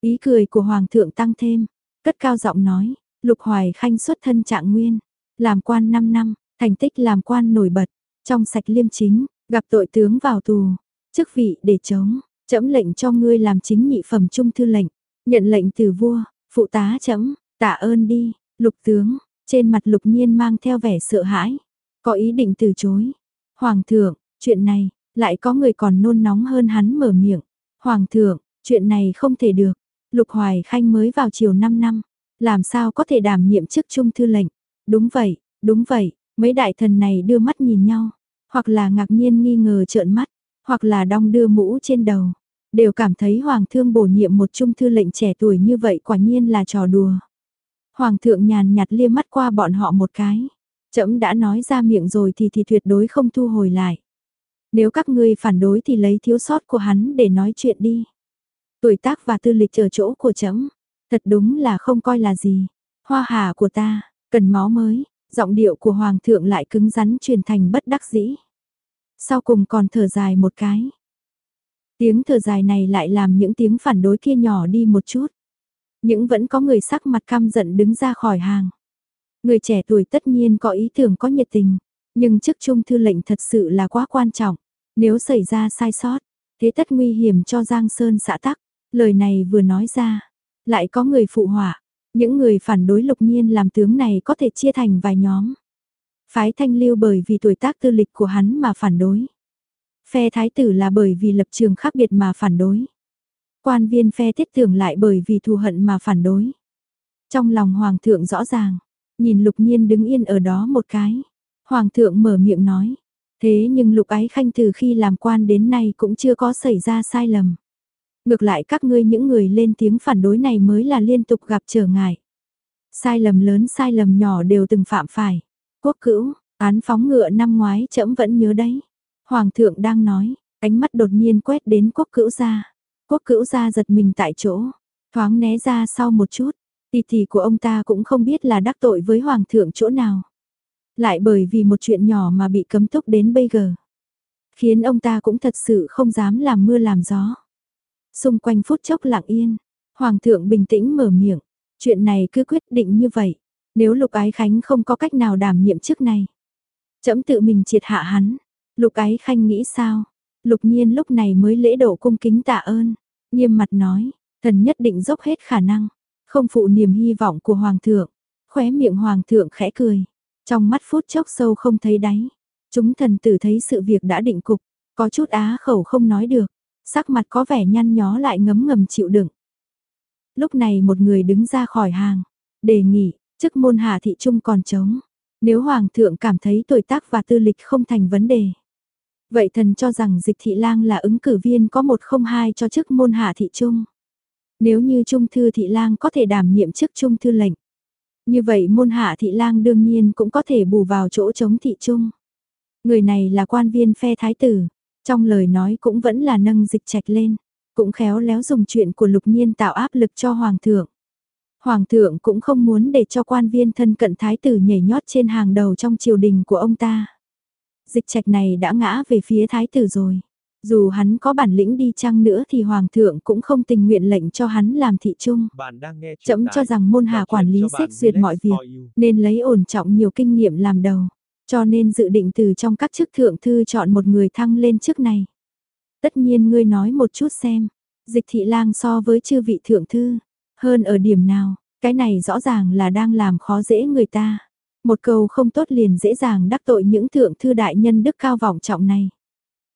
Ý cười của hoàng thượng tăng thêm, cất cao giọng nói, lục hoài khanh xuất thân trạng nguyên, làm quan 5 năm, thành tích làm quan nổi bật, trong sạch liêm chính, gặp tội tướng vào tù, chức vị để chống, trẫm lệnh cho ngươi làm chính nhị phẩm trung thư lệnh, nhận lệnh từ vua, phụ tá trẫm, tạ ơn đi, lục tướng, trên mặt lục nhiên mang theo vẻ sợ hãi, có ý định từ chối. Hoàng thượng, chuyện này, lại có người còn nôn nóng hơn hắn mở miệng. Hoàng thượng, chuyện này không thể được, lục hoài khanh mới vào chiều 5 năm, làm sao có thể đảm nhiệm chức trung thư lệnh. Đúng vậy, đúng vậy, mấy đại thần này đưa mắt nhìn nhau, hoặc là ngạc nhiên nghi ngờ trợn mắt, hoặc là đong đưa mũ trên đầu, đều cảm thấy Hoàng thương bổ nhiệm một trung thư lệnh trẻ tuổi như vậy quả nhiên là trò đùa. Hoàng thượng nhàn nhạt liếc mắt qua bọn họ một cái, trẫm đã nói ra miệng rồi thì thì tuyệt đối không thu hồi lại. Nếu các ngươi phản đối thì lấy thiếu sót của hắn để nói chuyện đi. Tuổi tác và tư lịch ở chỗ của trẫm, thật đúng là không coi là gì. Hoa hà của ta, cần máu mới, giọng điệu của hoàng thượng lại cứng rắn truyền thành bất đắc dĩ. Sau cùng còn thở dài một cái. Tiếng thở dài này lại làm những tiếng phản đối kia nhỏ đi một chút. Những vẫn có người sắc mặt căm giận đứng ra khỏi hàng. Người trẻ tuổi tất nhiên có ý tưởng có nhiệt tình, nhưng chức trung thư lệnh thật sự là quá quan trọng. Nếu xảy ra sai sót, thế tất nguy hiểm cho Giang Sơn xã tắc. Lời này vừa nói ra, lại có người phụ họa. Những người phản đối lục nhiên làm tướng này có thể chia thành vài nhóm. Phái thanh lưu bởi vì tuổi tác tư lịch của hắn mà phản đối. Phe thái tử là bởi vì lập trường khác biệt mà phản đối. Quan viên phe thiết tưởng lại bởi vì thù hận mà phản đối. Trong lòng hoàng thượng rõ ràng, nhìn lục nhiên đứng yên ở đó một cái. Hoàng thượng mở miệng nói, thế nhưng lục ái khanh từ khi làm quan đến nay cũng chưa có xảy ra sai lầm. Ngược lại các ngươi những người lên tiếng phản đối này mới là liên tục gặp trở ngại. Sai lầm lớn sai lầm nhỏ đều từng phạm phải. Quốc cữu, án phóng ngựa năm ngoái trẫm vẫn nhớ đấy. Hoàng thượng đang nói, ánh mắt đột nhiên quét đến quốc cữu gia. Quốc cữu gia giật mình tại chỗ, thoáng né ra sau một chút. Tì tì của ông ta cũng không biết là đắc tội với hoàng thượng chỗ nào. Lại bởi vì một chuyện nhỏ mà bị cấm túc đến bây giờ. Khiến ông ta cũng thật sự không dám làm mưa làm gió. Xung quanh phút chốc lặng yên, hoàng thượng bình tĩnh mở miệng. Chuyện này cứ quyết định như vậy. Nếu Lục Ái Khánh không có cách nào đảm nhiệm chức này. Chấm tự mình triệt hạ hắn. Lục Ái Khanh nghĩ sao? Lục nhiên lúc này mới lễ độ cung kính tạ ơn. Nghiêm mặt nói, thần nhất định dốc hết khả năng. Không phụ niềm hy vọng của Hoàng thượng. Khóe miệng Hoàng thượng khẽ cười. Trong mắt phút chốc sâu không thấy đáy. Chúng thần tử thấy sự việc đã định cục. Có chút á khẩu không nói được. Sắc mặt có vẻ nhăn nhó lại ngấm ngầm chịu đựng. Lúc này một người đứng ra khỏi hàng. Đề nghị, chức môn hạ thị trung còn trống. Nếu Hoàng thượng cảm thấy tuổi tác và tư lịch không thành vấn đề. Vậy thần cho rằng dịch thị lang là ứng cử viên có một không hai cho chức môn hạ thị trung. Nếu như trung thư thị lang có thể đảm nhiệm chức trung thư lệnh. Như vậy môn hạ thị lang đương nhiên cũng có thể bù vào chỗ chống thị trung. Người này là quan viên phe thái tử, trong lời nói cũng vẫn là nâng dịch trạch lên, cũng khéo léo dùng chuyện của lục nhiên tạo áp lực cho hoàng thượng. Hoàng thượng cũng không muốn để cho quan viên thân cận thái tử nhảy nhót trên hàng đầu trong triều đình của ông ta. Dịch trạch này đã ngã về phía thái tử rồi. Dù hắn có bản lĩnh đi chăng nữa thì hoàng thượng cũng không tình nguyện lệnh cho hắn làm thị trung. Chậm cho rằng môn hạ quản lý xét duyệt mọi việc, nên lấy ổn trọng nhiều kinh nghiệm làm đầu. Cho nên dự định từ trong các chức thượng thư chọn một người thăng lên chức này. Tất nhiên ngươi nói một chút xem, dịch thị lang so với chư vị thượng thư, hơn ở điểm nào, cái này rõ ràng là đang làm khó dễ người ta. Một câu không tốt liền dễ dàng đắc tội những thượng thư đại nhân đức cao vọng trọng này.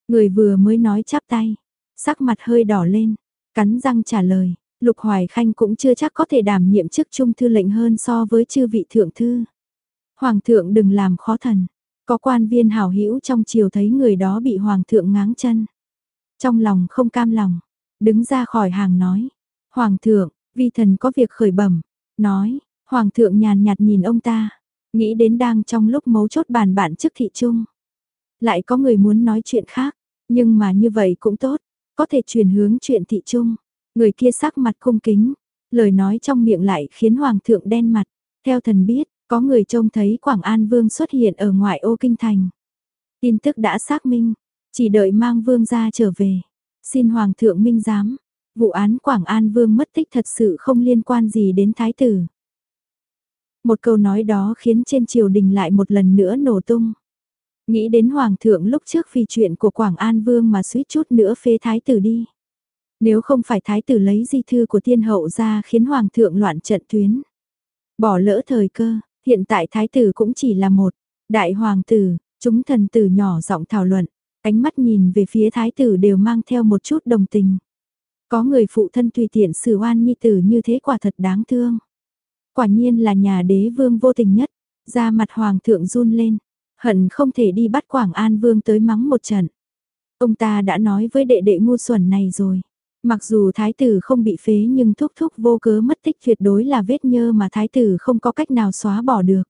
Người vừa mới nói chắp tay, sắc mặt hơi đỏ lên, cắn răng trả lời, Lục Hoài Khanh cũng chưa chắc có thể đảm nhiệm chức trung thư lệnh hơn so với chư vị thượng thư. Hoàng thượng đừng làm khó thần, có quan viên hảo hữu trong triều thấy người đó bị hoàng thượng ngáng chân. trong lòng không cam lòng, đứng ra khỏi hàng nói, Hoàng thượng, vi thần có việc khởi bẩm, nói, Hoàng thượng nhàn nhạt nhìn ông ta, nghĩ đến đang trong lúc mấu chốt bàn bạn trước thị trung. Lại có người muốn nói chuyện khác, nhưng mà như vậy cũng tốt, có thể chuyển hướng chuyện thị trung. Người kia sắc mặt cung kính, lời nói trong miệng lại khiến Hoàng thượng đen mặt. Theo thần biết, có người trông thấy Quảng An Vương xuất hiện ở ngoại ô kinh thành. Tin tức đã xác minh, chỉ đợi mang Vương ra trở về. Xin Hoàng thượng minh giám, vụ án Quảng An Vương mất tích thật sự không liên quan gì đến Thái tử. Một câu nói đó khiến trên triều đình lại một lần nữa nổ tung. Nghĩ đến Hoàng thượng lúc trước vì chuyện của Quảng An Vương mà suýt chút nữa phê Thái tử đi. Nếu không phải Thái tử lấy di thư của tiên hậu ra khiến Hoàng thượng loạn trận tuyến. Bỏ lỡ thời cơ, hiện tại Thái tử cũng chỉ là một. Đại Hoàng tử, chúng thần tử nhỏ giọng thảo luận, ánh mắt nhìn về phía Thái tử đều mang theo một chút đồng tình. Có người phụ thân tùy tiện xử oan nhi tử như thế quả thật đáng thương. Quả nhiên là nhà đế vương vô tình nhất, ra mặt hoàng thượng run lên, hận không thể đi bắt Quảng An vương tới mắng một trận. Ông ta đã nói với đệ đệ ngu xuẩn này rồi. Mặc dù thái tử không bị phế nhưng thúc thúc vô cớ mất tích tuyệt đối là vết nhơ mà thái tử không có cách nào xóa bỏ được.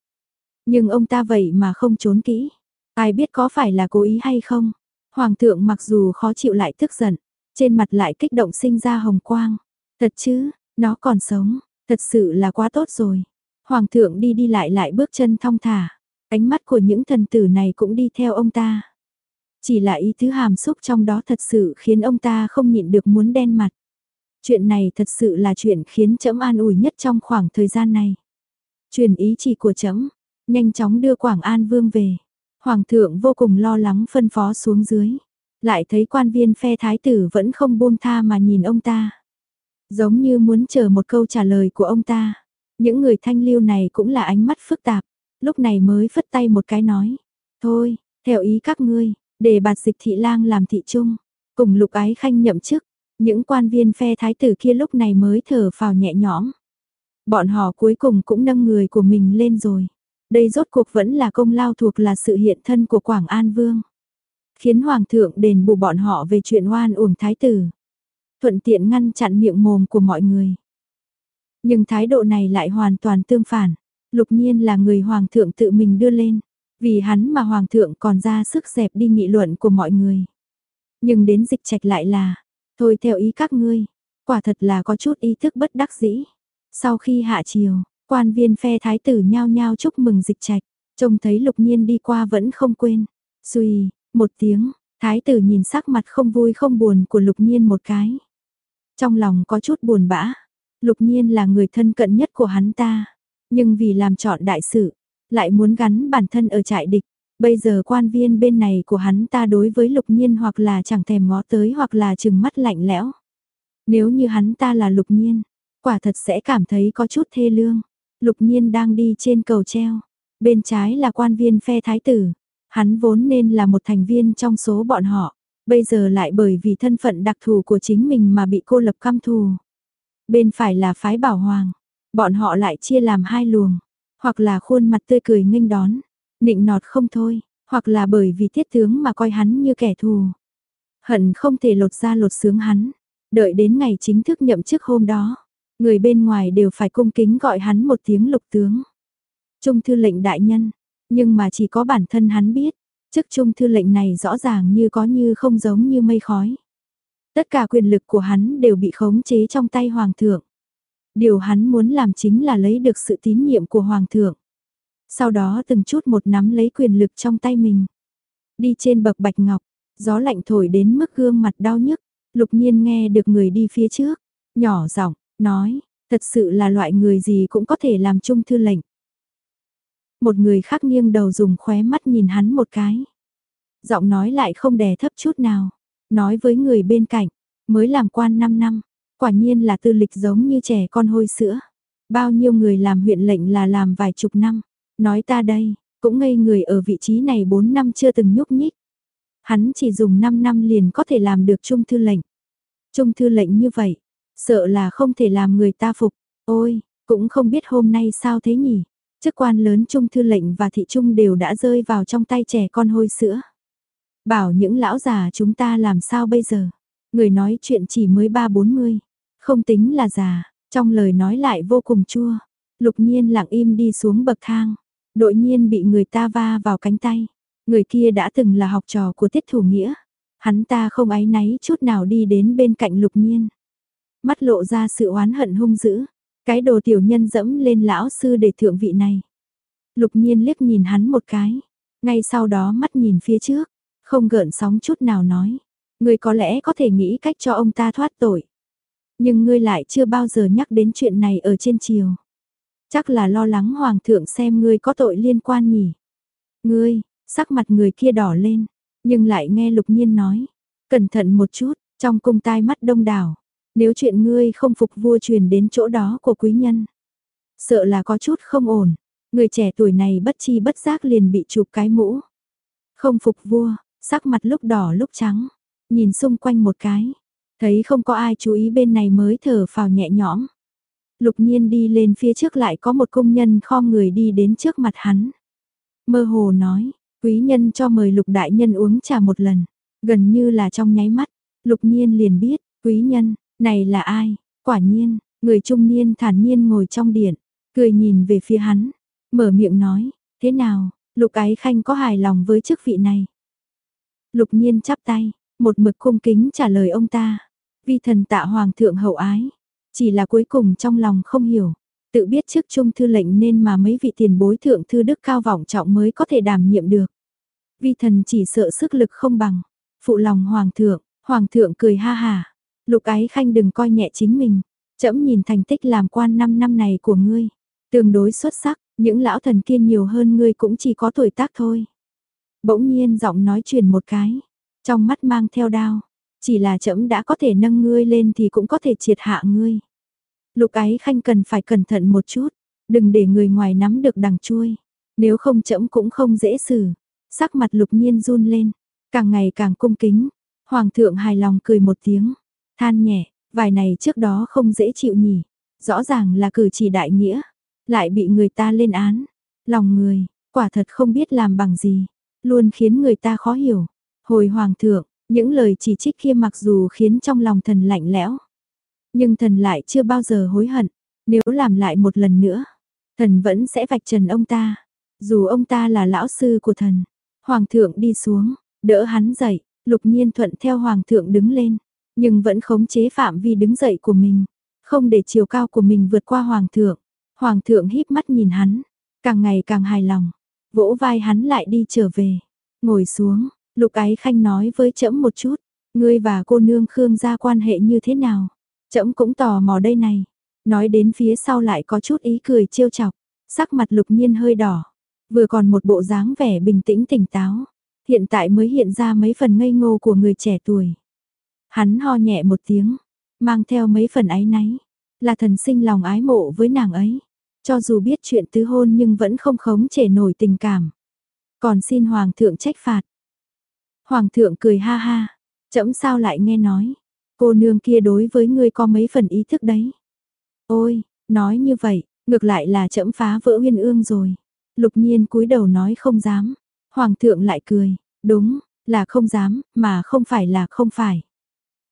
Nhưng ông ta vậy mà không trốn kỹ. Ai biết có phải là cố ý hay không? Hoàng thượng mặc dù khó chịu lại tức giận, trên mặt lại kích động sinh ra hồng quang. Thật chứ, nó còn sống, thật sự là quá tốt rồi. Hoàng thượng đi đi lại lại bước chân thong thả, ánh mắt của những thần tử này cũng đi theo ông ta. Chỉ là ý thứ hàm xúc trong đó thật sự khiến ông ta không nhịn được muốn đen mặt. Chuyện này thật sự là chuyện khiến trẫm an ủi nhất trong khoảng thời gian này. Truyền ý chỉ của trẫm, nhanh chóng đưa Quảng An Vương về. Hoàng thượng vô cùng lo lắng phân phó xuống dưới. Lại thấy quan viên phe thái tử vẫn không buông tha mà nhìn ông ta. Giống như muốn chờ một câu trả lời của ông ta. Những người thanh lưu này cũng là ánh mắt phức tạp. Lúc này mới phất tay một cái nói. Thôi, theo ý các ngươi, để bạt dịch thị lang làm thị trung. Cùng lục ái khanh nhậm chức. Những quan viên phe thái tử kia lúc này mới thở phào nhẹ nhõm. Bọn họ cuối cùng cũng nâng người của mình lên rồi. Đây rốt cuộc vẫn là công lao thuộc là sự hiện thân của Quảng An Vương. Khiến Hoàng thượng đền bù bọn họ về chuyện oan uổng thái tử. Thuận tiện ngăn chặn miệng mồm của mọi người. Nhưng thái độ này lại hoàn toàn tương phản. Lục nhiên là người Hoàng thượng tự mình đưa lên. Vì hắn mà Hoàng thượng còn ra sức dẹp đi nghị luận của mọi người. Nhưng đến dịch trạch lại là, thôi theo ý các ngươi, quả thật là có chút ý thức bất đắc dĩ. Sau khi hạ chiều, Quan viên phe thái tử nhao nhao chúc mừng dịch trạch, trông thấy lục nhiên đi qua vẫn không quên. Xùi, một tiếng, thái tử nhìn sắc mặt không vui không buồn của lục nhiên một cái. Trong lòng có chút buồn bã, lục nhiên là người thân cận nhất của hắn ta, nhưng vì làm chọn đại sự, lại muốn gắn bản thân ở trại địch. Bây giờ quan viên bên này của hắn ta đối với lục nhiên hoặc là chẳng thèm ngó tới hoặc là chừng mắt lạnh lẽo. Nếu như hắn ta là lục nhiên, quả thật sẽ cảm thấy có chút thê lương. Lục nhiên đang đi trên cầu treo. Bên trái là quan viên phe thái tử. Hắn vốn nên là một thành viên trong số bọn họ. Bây giờ lại bởi vì thân phận đặc thù của chính mình mà bị cô lập căm thù. Bên phải là phái bảo hoàng. Bọn họ lại chia làm hai luồng. Hoặc là khuôn mặt tươi cười nghênh đón. Nịnh nọt không thôi. Hoặc là bởi vì thiết tướng mà coi hắn như kẻ thù. Hận không thể lột ra lột sướng hắn. Đợi đến ngày chính thức nhậm chức hôm đó Người bên ngoài đều phải cung kính gọi hắn một tiếng lục tướng. Trung thư lệnh đại nhân, nhưng mà chỉ có bản thân hắn biết, chức trung thư lệnh này rõ ràng như có như không giống như mây khói. Tất cả quyền lực của hắn đều bị khống chế trong tay hoàng thượng. Điều hắn muốn làm chính là lấy được sự tín nhiệm của hoàng thượng. Sau đó từng chút một nắm lấy quyền lực trong tay mình. Đi trên bậc bạch ngọc, gió lạnh thổi đến mức gương mặt đau nhức, lục nhiên nghe được người đi phía trước, nhỏ giọng nói, thật sự là loại người gì cũng có thể làm trung thư lệnh. Một người khác nghiêng đầu dùng khóe mắt nhìn hắn một cái. Giọng nói lại không đè thấp chút nào, nói với người bên cạnh, mới làm quan 5 năm, quả nhiên là tư lịch giống như trẻ con hôi sữa. Bao nhiêu người làm huyện lệnh là làm vài chục năm, nói ta đây, cũng ngây người ở vị trí này 4 năm chưa từng nhúc nhích. Hắn chỉ dùng 5 năm liền có thể làm được trung thư lệnh. Trung thư lệnh như vậy, Sợ là không thể làm người ta phục. Ôi, cũng không biết hôm nay sao thế nhỉ. Chức quan lớn trung thư lệnh và thị trung đều đã rơi vào trong tay trẻ con hôi sữa. Bảo những lão già chúng ta làm sao bây giờ. Người nói chuyện chỉ mới ba bốn mươi, không tính là già, trong lời nói lại vô cùng chua. Lục nhiên lặng im đi xuống bậc thang, đội nhiên bị người ta va vào cánh tay. Người kia đã từng là học trò của tiết thủ nghĩa. Hắn ta không áy náy chút nào đi đến bên cạnh lục nhiên. Mắt lộ ra sự oán hận hung dữ. Cái đồ tiểu nhân dẫm lên lão sư để thượng vị này. Lục nhiên liếc nhìn hắn một cái. Ngay sau đó mắt nhìn phía trước. Không gợn sóng chút nào nói. người có lẽ có thể nghĩ cách cho ông ta thoát tội. Nhưng ngươi lại chưa bao giờ nhắc đến chuyện này ở trên chiều. Chắc là lo lắng hoàng thượng xem ngươi có tội liên quan nhỉ. Ngươi, sắc mặt người kia đỏ lên, nhưng lại nghe lục nhiên nói. Cẩn thận một chút, trong cung tai mắt đông đảo. Nếu chuyện ngươi không phục vua truyền đến chỗ đó của quý nhân. Sợ là có chút không ổn. Người trẻ tuổi này bất chi bất giác liền bị chụp cái mũ. Không phục vua, sắc mặt lúc đỏ lúc trắng. Nhìn xung quanh một cái. Thấy không có ai chú ý bên này mới thở phào nhẹ nhõm. Lục nhiên đi lên phía trước lại có một công nhân kho người đi đến trước mặt hắn. Mơ hồ nói, quý nhân cho mời lục đại nhân uống trà một lần, gần như là trong nháy mắt, lục nhiên liền biết, quý nhân, này là ai, quả nhiên, người trung niên thản nhiên ngồi trong điện, cười nhìn về phía hắn, mở miệng nói, thế nào, lục ái khanh có hài lòng với chức vị này. Lục nhiên chắp tay, một mực cung kính trả lời ông ta, vi thần tạ hoàng thượng hậu ái. Chỉ là cuối cùng trong lòng không hiểu, tự biết trước trung thư lệnh nên mà mấy vị tiền bối thượng thư đức cao vọng trọng mới có thể đảm nhiệm được. Vi thần chỉ sợ sức lực không bằng, phụ lòng hoàng thượng, hoàng thượng cười ha hà, lục ái khanh đừng coi nhẹ chính mình, trẫm nhìn thành tích làm quan 5 năm này của ngươi, tương đối xuất sắc, những lão thần kia nhiều hơn ngươi cũng chỉ có tuổi tác thôi. Bỗng nhiên giọng nói truyền một cái, trong mắt mang theo đao, chỉ là trẫm đã có thể nâng ngươi lên thì cũng có thể triệt hạ ngươi. Lục ái khanh cần phải cẩn thận một chút, đừng để người ngoài nắm được đằng chui, nếu không trẫm cũng không dễ xử. Sắc mặt lục nhiên run lên, càng ngày càng cung kính, hoàng thượng hài lòng cười một tiếng, than nhẹ, vài này trước đó không dễ chịu nhỉ, rõ ràng là cử chỉ đại nghĩa, lại bị người ta lên án, lòng người, quả thật không biết làm bằng gì, luôn khiến người ta khó hiểu. Hồi hoàng thượng, những lời chỉ trích kia mặc dù khiến trong lòng thần lạnh lẽo, nhưng thần lại chưa bao giờ hối hận, nếu làm lại một lần nữa, thần vẫn sẽ vạch trần ông ta, dù ông ta là lão sư của thần. Hoàng thượng đi xuống, đỡ hắn dậy, lục nhiên thuận theo hoàng thượng đứng lên, nhưng vẫn khống chế phạm vi đứng dậy của mình, không để chiều cao của mình vượt qua hoàng thượng. Hoàng thượng híp mắt nhìn hắn, càng ngày càng hài lòng, vỗ vai hắn lại đi trở về, ngồi xuống, lục ái khanh nói với trẫm một chút, ngươi và cô nương Khương gia quan hệ như thế nào? Trẫm cũng tò mò đây này. Nói đến phía sau lại có chút ý cười trêu chọc, sắc mặt lục nhiên hơi đỏ, vừa còn một bộ dáng vẻ bình tĩnh tỉnh táo, hiện tại mới hiện ra mấy phần ngây ngô của người trẻ tuổi. Hắn ho nhẹ một tiếng, mang theo mấy phần ái náy, là thần sinh lòng ái mộ với nàng ấy, cho dù biết chuyện tứ hôn nhưng vẫn không khống chế nổi tình cảm. Còn xin hoàng thượng trách phạt. Hoàng thượng cười ha ha, chậm sao lại nghe nói, Cô nương kia đối với ngươi có mấy phần ý thức đấy. Ôi, nói như vậy, ngược lại là chậm phá vỡ huyên ương rồi. Lục nhiên cúi đầu nói không dám. Hoàng thượng lại cười, đúng, là không dám, mà không phải là không phải.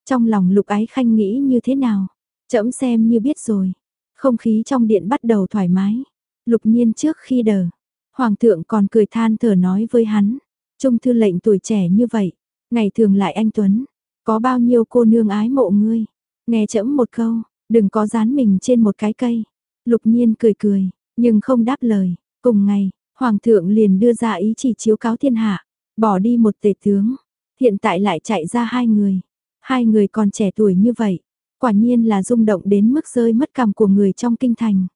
Trong lòng lục ái khanh nghĩ như thế nào? Chậm xem như biết rồi. Không khí trong điện bắt đầu thoải mái. Lục nhiên trước khi đờ. Hoàng thượng còn cười than thở nói với hắn. Trung thư lệnh tuổi trẻ như vậy. Ngày thường lại anh Tuấn. Có bao nhiêu cô nương ái mộ ngươi? Nghe chẫm một câu, đừng có dán mình trên một cái cây. Lục nhiên cười cười, nhưng không đáp lời. Cùng ngày, Hoàng thượng liền đưa ra ý chỉ chiếu cáo thiên hạ, bỏ đi một tể tướng. Hiện tại lại chạy ra hai người. Hai người còn trẻ tuổi như vậy. Quả nhiên là rung động đến mức rơi mất cằm của người trong kinh thành.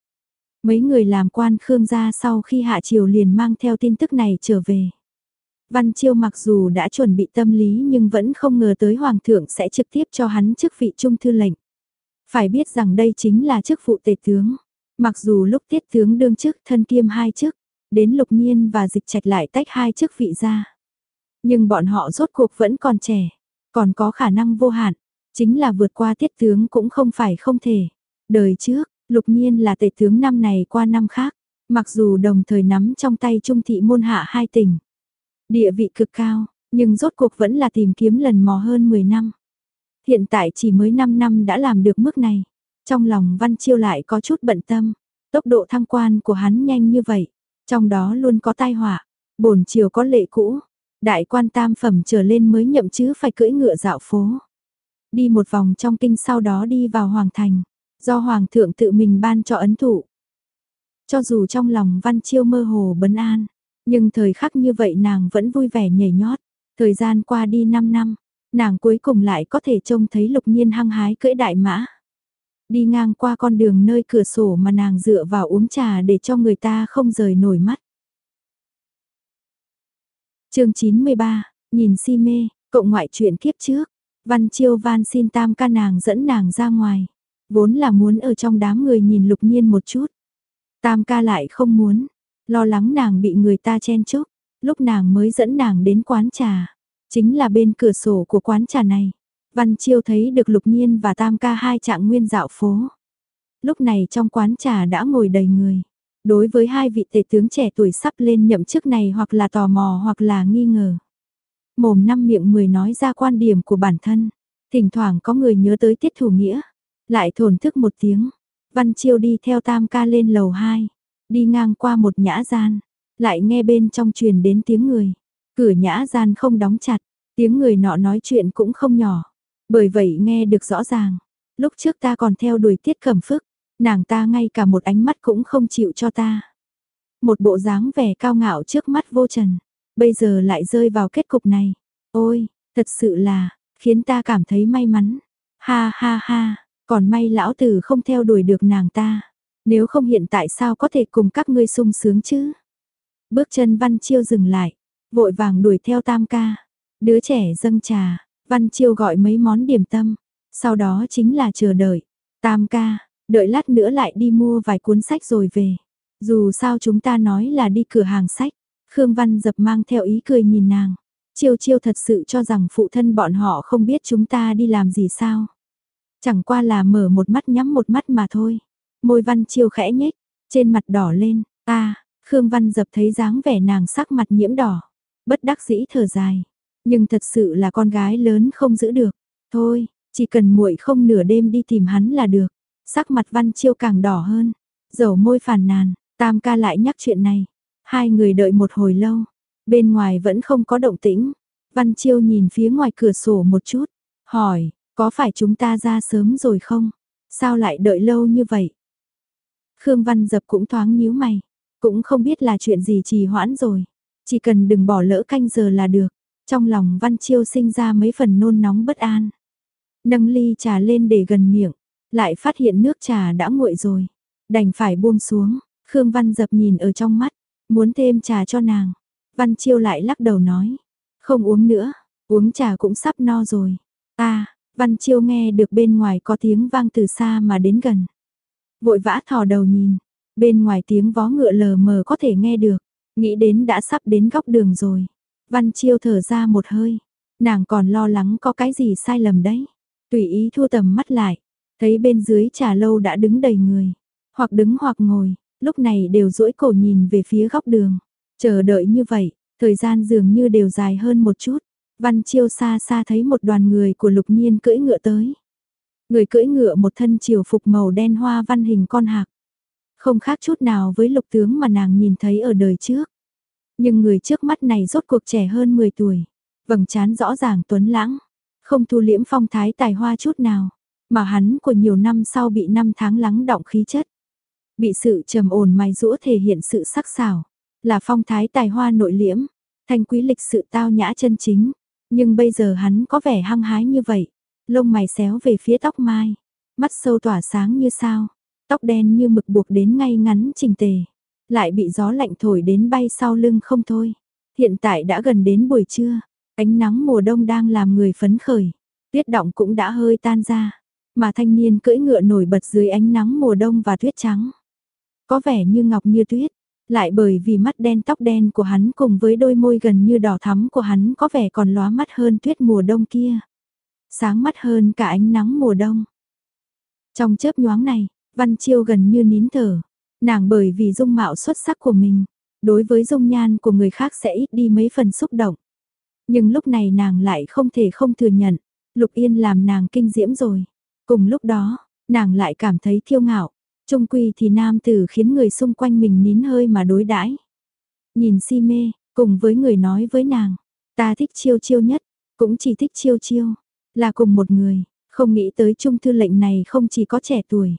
Mấy người làm quan Khương gia sau khi hạ triều liền mang theo tin tức này trở về. Văn Chiêu mặc dù đã chuẩn bị tâm lý nhưng vẫn không ngờ tới Hoàng thượng sẽ trực tiếp cho hắn chức vị trung thư lệnh. Phải biết rằng đây chính là chức vụ tể tướng. Mặc dù lúc tiết tướng đương chức thân kiêm hai chức, đến lục nhiên và dịch trạch lại tách hai chức vị ra. Nhưng bọn họ rốt cuộc vẫn còn trẻ, còn có khả năng vô hạn, chính là vượt qua tiết tướng cũng không phải không thể. Đời trước, lục nhiên là tể tướng năm này qua năm khác, mặc dù đồng thời nắm trong tay trung thị môn hạ hai tỉnh. Địa vị cực cao, nhưng rốt cuộc vẫn là tìm kiếm lần mò hơn 10 năm. Hiện tại chỉ mới 5 năm đã làm được mức này. Trong lòng Văn Chiêu lại có chút bận tâm. Tốc độ thăng quan của hắn nhanh như vậy. Trong đó luôn có tai họa. Bổn chiều có lệ cũ. Đại quan tam phẩm trở lên mới nhậm chứ phải cưỡi ngựa dạo phố. Đi một vòng trong kinh sau đó đi vào hoàng thành. Do hoàng thượng tự mình ban cho ấn thụ. Cho dù trong lòng Văn Chiêu mơ hồ bấn an. Nhưng thời khắc như vậy nàng vẫn vui vẻ nhảy nhót. Thời gian qua đi 5 năm, nàng cuối cùng lại có thể trông thấy lục nhiên hăng hái cưỡi đại mã. Đi ngang qua con đường nơi cửa sổ mà nàng dựa vào uống trà để cho người ta không rời nổi mắt. chương 93, nhìn si mê, cộng ngoại chuyện kiếp trước, Văn Chiêu van xin tam ca nàng dẫn nàng ra ngoài. Vốn là muốn ở trong đám người nhìn lục nhiên một chút. Tam ca lại không muốn, lo lắng nàng bị người ta chen chúc, lúc nàng mới dẫn nàng đến quán trà, chính là bên cửa sổ của quán trà này. Văn Chiêu thấy được Lục Nhiên và Tam ca hai trạng nguyên dạo phố. Lúc này trong quán trà đã ngồi đầy người. Đối với hai vị tể tướng trẻ tuổi sắp lên nhậm chức này hoặc là tò mò hoặc là nghi ngờ. Mồm năm miệng mười nói ra quan điểm của bản thân. Thỉnh thoảng có người nhớ tới tiết thủ nghĩa. Lại thổn thức một tiếng. Văn Chiêu đi theo Tam ca lên lầu 2. Đi ngang qua một nhã gian, lại nghe bên trong truyền đến tiếng người. Cửa nhã gian không đóng chặt, tiếng người nọ nói chuyện cũng không nhỏ. Bởi vậy nghe được rõ ràng. Lúc trước ta còn theo đuổi tiết cẩm phức, nàng ta ngay cả một ánh mắt cũng không chịu cho ta. Một bộ dáng vẻ cao ngạo trước mắt vô trần, bây giờ lại rơi vào kết cục này. Ôi, thật sự là, khiến ta cảm thấy may mắn. Ha ha ha, còn may lão tử không theo đuổi được nàng ta. Nếu không hiện tại sao có thể cùng các ngươi sung sướng chứ? Bước chân Văn Chiêu dừng lại, vội vàng đuổi theo Tam ca. Đứa trẻ dâng trà, Văn Chiêu gọi mấy món điểm tâm, sau đó chính là chờ đợi. Tam ca, đợi lát nữa lại đi mua vài cuốn sách rồi về. Dù sao chúng ta nói là đi cửa hàng sách, Khương Văn dập mang theo ý cười nhìn nàng. Chiêu chiêu thật sự cho rằng phụ thân bọn họ không biết chúng ta đi làm gì sao. Chẳng qua là mở một mắt nhắm một mắt mà thôi. Môi văn chiêu khẽ nhếch, trên mặt đỏ lên, ta, Khương Văn dập thấy dáng vẻ nàng sắc mặt nhiễm đỏ. Bất đắc dĩ thở dài. Nhưng thật sự là con gái lớn không giữ được. Thôi, chỉ cần muội không nửa đêm đi tìm hắn là được. Sắc mặt văn chiêu càng đỏ hơn. Dầu môi phàn nàn, tam ca lại nhắc chuyện này. Hai người đợi một hồi lâu. Bên ngoài vẫn không có động tĩnh. Văn chiêu nhìn phía ngoài cửa sổ một chút. Hỏi, có phải chúng ta ra sớm rồi không? Sao lại đợi lâu như vậy? Khương Văn Dập cũng thoáng nhíu mày, cũng không biết là chuyện gì trì hoãn rồi, chỉ cần đừng bỏ lỡ canh giờ là được. Trong lòng Văn Chiêu sinh ra mấy phần nôn nóng bất an. Nâng ly trà lên để gần miệng, lại phát hiện nước trà đã nguội rồi, đành phải buông xuống. Khương Văn Dập nhìn ở trong mắt, muốn thêm trà cho nàng. Văn Chiêu lại lắc đầu nói, không uống nữa, uống trà cũng sắp no rồi. Ta, Văn Chiêu nghe được bên ngoài có tiếng vang từ xa mà đến gần. Vội vã thò đầu nhìn, bên ngoài tiếng vó ngựa lờ mờ có thể nghe được, nghĩ đến đã sắp đến góc đường rồi. Văn Chiêu thở ra một hơi, nàng còn lo lắng có cái gì sai lầm đấy. Tùy ý thu tầm mắt lại, thấy bên dưới trà lâu đã đứng đầy người, hoặc đứng hoặc ngồi, lúc này đều duỗi cổ nhìn về phía góc đường. Chờ đợi như vậy, thời gian dường như đều dài hơn một chút. Văn Chiêu xa xa thấy một đoàn người của lục nhiên cưỡi ngựa tới. Người cưỡi ngựa một thân chiều phục màu đen hoa văn hình con hạc. Không khác chút nào với lục tướng mà nàng nhìn thấy ở đời trước. Nhưng người trước mắt này rốt cuộc trẻ hơn 10 tuổi. Vầng trán rõ ràng tuấn lãng. Không thu liễm phong thái tài hoa chút nào. Mà hắn của nhiều năm sau bị năm tháng lắng động khí chất. Bị sự trầm ổn mài rũa thể hiện sự sắc sảo. Là phong thái tài hoa nội liễm. Thanh quý lịch sự tao nhã chân chính. Nhưng bây giờ hắn có vẻ hăng hái như vậy lông mày xéo về phía tóc mai, mắt sâu tỏa sáng như sao, tóc đen như mực buộc đến ngay ngắn chỉnh tề, lại bị gió lạnh thổi đến bay sau lưng không thôi. Hiện tại đã gần đến buổi trưa, ánh nắng mùa đông đang làm người phấn khởi, tuyết động cũng đã hơi tan ra, mà thanh niên cưỡi ngựa nổi bật dưới ánh nắng mùa đông và tuyết trắng. Có vẻ như ngọc như tuyết, lại bởi vì mắt đen tóc đen của hắn cùng với đôi môi gần như đỏ thắm của hắn có vẻ còn lóa mắt hơn tuyết mùa đông kia sáng mắt hơn cả ánh nắng mùa đông. Trong chớp nhoáng này, Văn Chiêu gần như nín thở, nàng bởi vì dung mạo xuất sắc của mình, đối với dung nhan của người khác sẽ ít đi mấy phần xúc động. Nhưng lúc này nàng lại không thể không thừa nhận, Lục Yên làm nàng kinh diễm rồi. Cùng lúc đó, nàng lại cảm thấy thiêu ngạo. Trung quy thì nam tử khiến người xung quanh mình nín hơi mà đối đãi. Nhìn si mê, cùng với người nói với nàng, ta thích chiêu chiêu nhất, cũng chỉ thích chiêu chiêu, là cùng một người, không nghĩ tới trung thư lệnh này không chỉ có trẻ tuổi.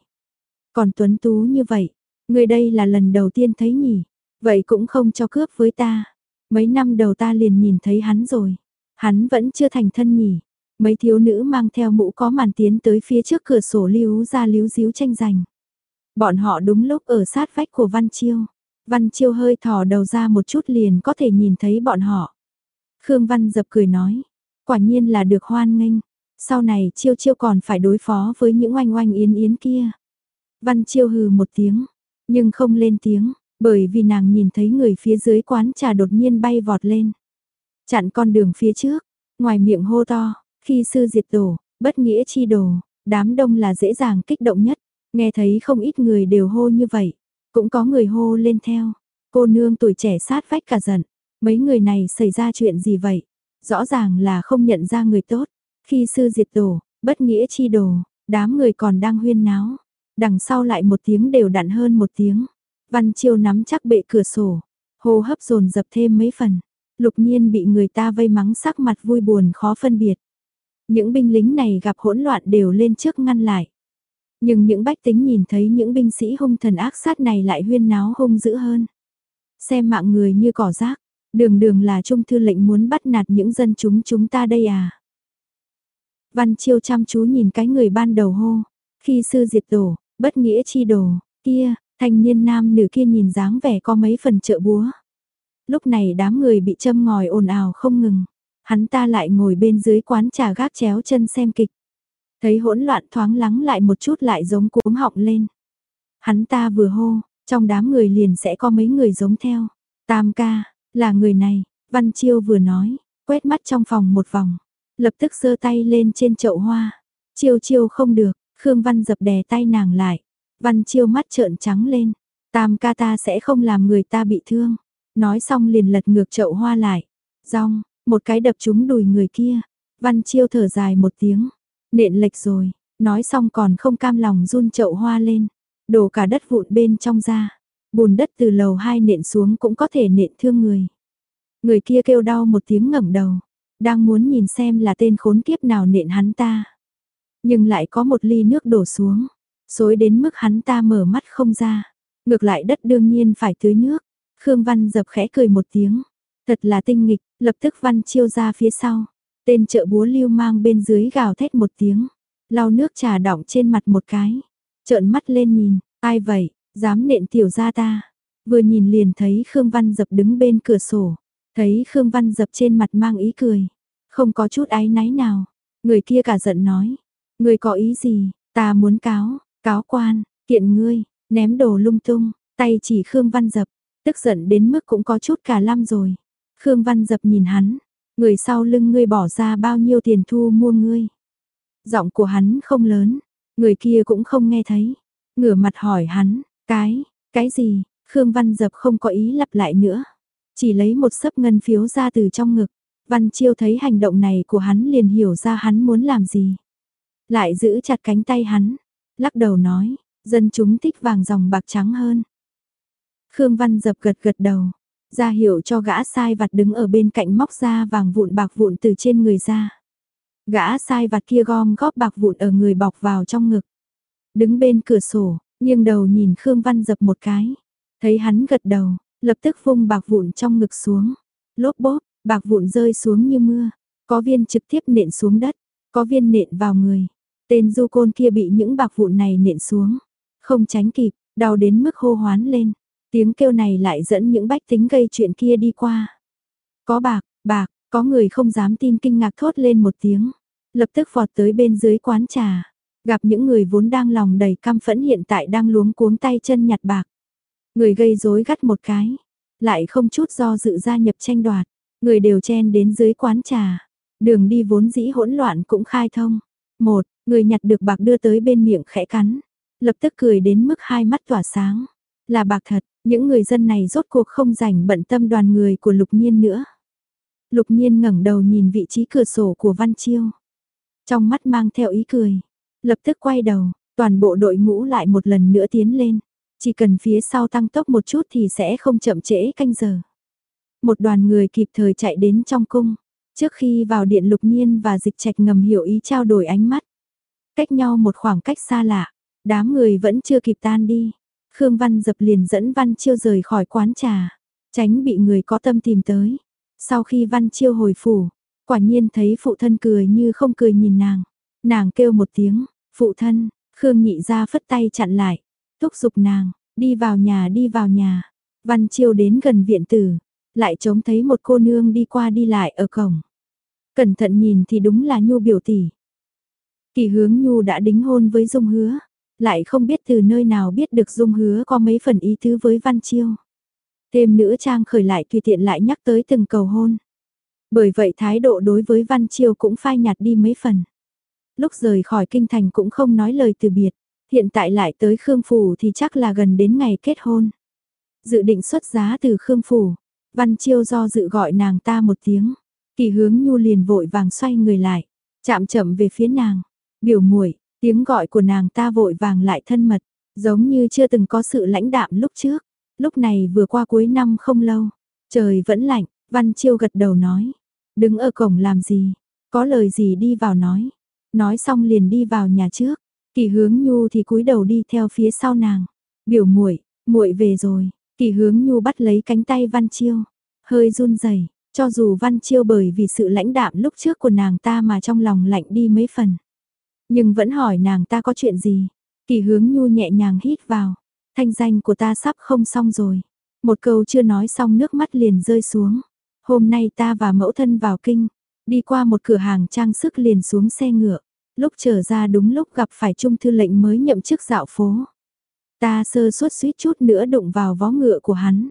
Còn tuấn tú như vậy, người đây là lần đầu tiên thấy nhỉ, vậy cũng không cho cướp với ta. Mấy năm đầu ta liền nhìn thấy hắn rồi, hắn vẫn chưa thành thân nhỉ. Mấy thiếu nữ mang theo mũ có màn tiến tới phía trước cửa sổ lưu ra líu díu tranh giành. Bọn họ đúng lúc ở sát vách của Văn Chiêu. Văn Chiêu hơi thò đầu ra một chút liền có thể nhìn thấy bọn họ. Khương Văn dập cười nói, quả nhiên là được hoan nghênh, sau này Chiêu Chiêu còn phải đối phó với những oanh oanh yến yến kia. Văn Chiêu hừ một tiếng, nhưng không lên tiếng, bởi vì nàng nhìn thấy người phía dưới quán trà đột nhiên bay vọt lên. Chặn con đường phía trước, ngoài miệng hô to, khi sư diệt tổ, bất nghĩa chi đồ, đám đông là dễ dàng kích động nhất, nghe thấy không ít người đều hô như vậy. Cũng có người hô lên theo. Cô nương tuổi trẻ sát vách cả giận. Mấy người này xảy ra chuyện gì vậy? Rõ ràng là không nhận ra người tốt. Khi sư diệt tổ, bất nghĩa chi đồ, đám người còn đang huyên náo. Đằng sau lại một tiếng đều đặn hơn một tiếng. Văn Chiêu nắm chắc bệ cửa sổ. Hô hấp dồn dập thêm mấy phần. Lục nhiên bị người ta vây mắng sắc mặt vui buồn khó phân biệt. Những binh lính này gặp hỗn loạn đều lên trước ngăn lại. Nhưng những bách tính nhìn thấy những binh sĩ hung thần ác sát này lại huyên náo hung dữ hơn. Xem mạng người như cỏ rác, đường đường là trung thư lệnh muốn bắt nạt những dân chúng chúng ta đây à. Văn Chiêu chăm chú nhìn cái người ban đầu hô, khi sư diệt tổ, bất nghĩa chi đồ, kia, thanh niên nam nữ kia nhìn dáng vẻ có mấy phần trợ búa. Lúc này đám người bị châm ngòi ồn ào không ngừng, hắn ta lại ngồi bên dưới quán trà gác chéo chân xem kịch. Thấy hỗn loạn thoáng lắng lại một chút lại giống cuống họng lên. Hắn ta vừa hô, trong đám người liền sẽ có mấy người giống theo. Tam ca, là người này, Văn Chiêu vừa nói, quét mắt trong phòng một vòng, lập tức giơ tay lên trên chậu hoa. Chiêu chiêu không được, Khương Văn dập đè tay nàng lại. Văn Chiêu mắt trợn trắng lên, tam ca ta sẽ không làm người ta bị thương. Nói xong liền lật ngược chậu hoa lại. Rong, một cái đập trúng đùi người kia. Văn Chiêu thở dài một tiếng, Nện lệch rồi, nói xong còn không cam lòng run chậu hoa lên, đổ cả đất vụn bên trong ra. Bùn đất từ lầu hai nện xuống cũng có thể nện thương người. Người kia kêu đau một tiếng ngẩng đầu, đang muốn nhìn xem là tên khốn kiếp nào nện hắn ta. Nhưng lại có một ly nước đổ xuống, xối đến mức hắn ta mở mắt không ra. Ngược lại đất đương nhiên phải tưới nước. Khương Văn dập khẽ cười một tiếng. Thật là tinh nghịch, lập tức Văn chiêu ra phía sau. Tên trợ búa lưu mang bên dưới gào thét một tiếng, lau nước trà đỏng trên mặt một cái, trợn mắt lên nhìn, ai vậy, dám nện tiểu ra ta. Vừa nhìn liền thấy Khương Văn Dập đứng bên cửa sổ, thấy Khương Văn Dập trên mặt mang ý cười, không có chút áy náy nào. Người kia cả giận nói, người có ý gì, ta muốn cáo, cáo quan, kiện ngươi, ném đồ lung tung, tay chỉ Khương Văn Dập, tức giận đến mức cũng có chút cả lăm rồi. Khương Văn Dập nhìn hắn, Người sau lưng ngươi bỏ ra bao nhiêu tiền thu mua ngươi. Giọng của hắn không lớn, người kia cũng không nghe thấy. Ngửa mặt hỏi hắn, cái, cái gì, Khương Văn Dập không có ý lặp lại nữa. Chỉ lấy một sấp ngân phiếu ra từ trong ngực. Văn Chiêu thấy hành động này của hắn liền hiểu ra hắn muốn làm gì. Lại giữ chặt cánh tay hắn, lắc đầu nói, dân chúng thích vàng dòng bạc trắng hơn. Khương Văn Dập gật gật đầu, ra hiệu cho gã sai vặt đứng ở bên cạnh móc ra vàng vụn bạc vụn từ trên người ra. Gã sai vặt kia gom góp bạc vụn ở người bọc vào trong ngực. Đứng bên cửa sổ, nghiêng đầu nhìn Khương Văn dập một cái. Thấy hắn gật đầu, lập tức vung bạc vụn trong ngực xuống. Lốp bốp, bạc vụn rơi xuống như mưa. Có viên trực tiếp nện xuống đất, có viên nện vào người. Tên du côn kia bị những bạc vụn này nện xuống. Không tránh kịp, đau đến mức hô hoán lên. Tiếng kêu này lại dẫn những bách tính gây chuyện kia đi qua. Có bạc, bạc, có người không dám tin kinh ngạc thốt lên một tiếng. Lập tức vọt tới bên dưới quán trà. Gặp những người vốn đang lòng đầy căm phẫn hiện tại đang luống cuống tay chân nhặt bạc. Người gây rối gắt một cái. Lại không chút do dự gia nhập tranh đoạt. Người đều chen đến dưới quán trà. Đường đi vốn dĩ hỗn loạn cũng khai thông. Một, người nhặt được bạc đưa tới bên miệng khẽ cắn. Lập tức cười đến mức hai mắt tỏa sáng. Là bạc thật, những người dân này rốt cuộc không rảnh bận tâm đoàn người của Lục Nhiên nữa. Lục Nhiên ngẩng đầu nhìn vị trí cửa sổ của Văn Chiêu. trong mắt mang theo ý cười. Lập tức quay đầu, toàn bộ đội ngũ lại một lần nữa tiến lên. Chỉ cần phía sau tăng tốc một chút thì sẽ không chậm trễ canh giờ. Một đoàn người kịp thời chạy đến trong cung. Trước khi vào điện lục nhiên và dịch trạch ngầm hiểu ý trao đổi ánh mắt. Cách nhau một khoảng cách xa lạ, đám người vẫn chưa kịp tan đi. Khương Văn dập liền dẫn Văn Chiêu rời khỏi quán trà, tránh bị người có tâm tìm tới. Sau khi Văn Chiêu hồi phủ, quả nhiên thấy phụ thân cười như không cười nhìn nàng. Nàng kêu một tiếng, phụ thân, Khương nhị ra phất tay chặn lại, thúc giục nàng, đi vào nhà đi vào nhà. Văn Chiêu đến gần viện tử, lại trông thấy một cô nương đi qua đi lại ở cổng. Cẩn thận nhìn thì đúng là Nhu biểu tỷ. Kỳ hướng Nhu đã đính hôn với Dung Hứa, lại không biết từ nơi nào biết được Dung Hứa có mấy phần ý tứ với Văn Chiêu. Thêm nữa Trang khởi lại tùy tiện lại nhắc tới từng cầu hôn. Bởi vậy thái độ đối với Văn Chiêu cũng phai nhạt đi mấy phần. Lúc rời khỏi kinh thành cũng không nói lời từ biệt, hiện tại lại tới Khương Phủ thì chắc là gần đến ngày kết hôn. Dự định xuất giá từ Khương Phủ, Văn Chiêu do dự gọi nàng ta một tiếng, kỳ hướng nhu liền vội vàng xoay người lại, chạm chậm về phía nàng, biểu muội tiếng gọi của nàng ta vội vàng lại thân mật, giống như chưa từng có sự lãnh đạm lúc trước, lúc này vừa qua cuối năm không lâu, trời vẫn lạnh, Văn Chiêu gật đầu nói, đứng ở cổng làm gì, có lời gì đi vào nói, nói xong liền đi vào nhà trước, kỳ hướng nhu thì cúi đầu đi theo phía sau nàng, biểu muội muội về rồi, Kỳ hướng nhu bắt lấy cánh tay Văn Chiêu, hơi run rẩy cho dù Văn Chiêu bởi vì sự lãnh đạm lúc trước của nàng ta mà trong lòng lạnh đi mấy phần. Nhưng vẫn hỏi nàng ta có chuyện gì. Kỳ hướng nhu nhẹ nhàng hít vào. Thanh danh của ta sắp không xong rồi. Một câu chưa nói xong nước mắt liền rơi xuống. Hôm nay ta và mẫu thân vào kinh. Đi qua một cửa hàng trang sức liền xuống xe ngựa. Lúc trở ra đúng lúc gặp phải trung thư lệnh mới nhậm chức dạo phố. Ta sơ suất suýt chút nữa đụng vào vó ngựa của hắn.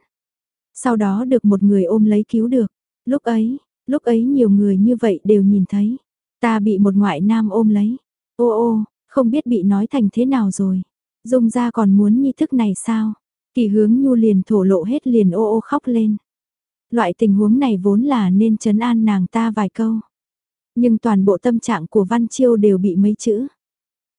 Sau đó được một người ôm lấy cứu được. Lúc ấy, lúc ấy nhiều người như vậy đều nhìn thấy. Ta bị một ngoại nam ôm lấy. Ô ô, không biết bị nói thành thế nào rồi. Dung ra còn muốn nghi thức này sao? Kỳ hướng nhu liền thổ lộ hết liền ô ô khóc lên. Loại tình huống này vốn là nên chấn an nàng ta vài câu. Nhưng toàn bộ tâm trạng của Văn Chiêu đều bị mấy chữ.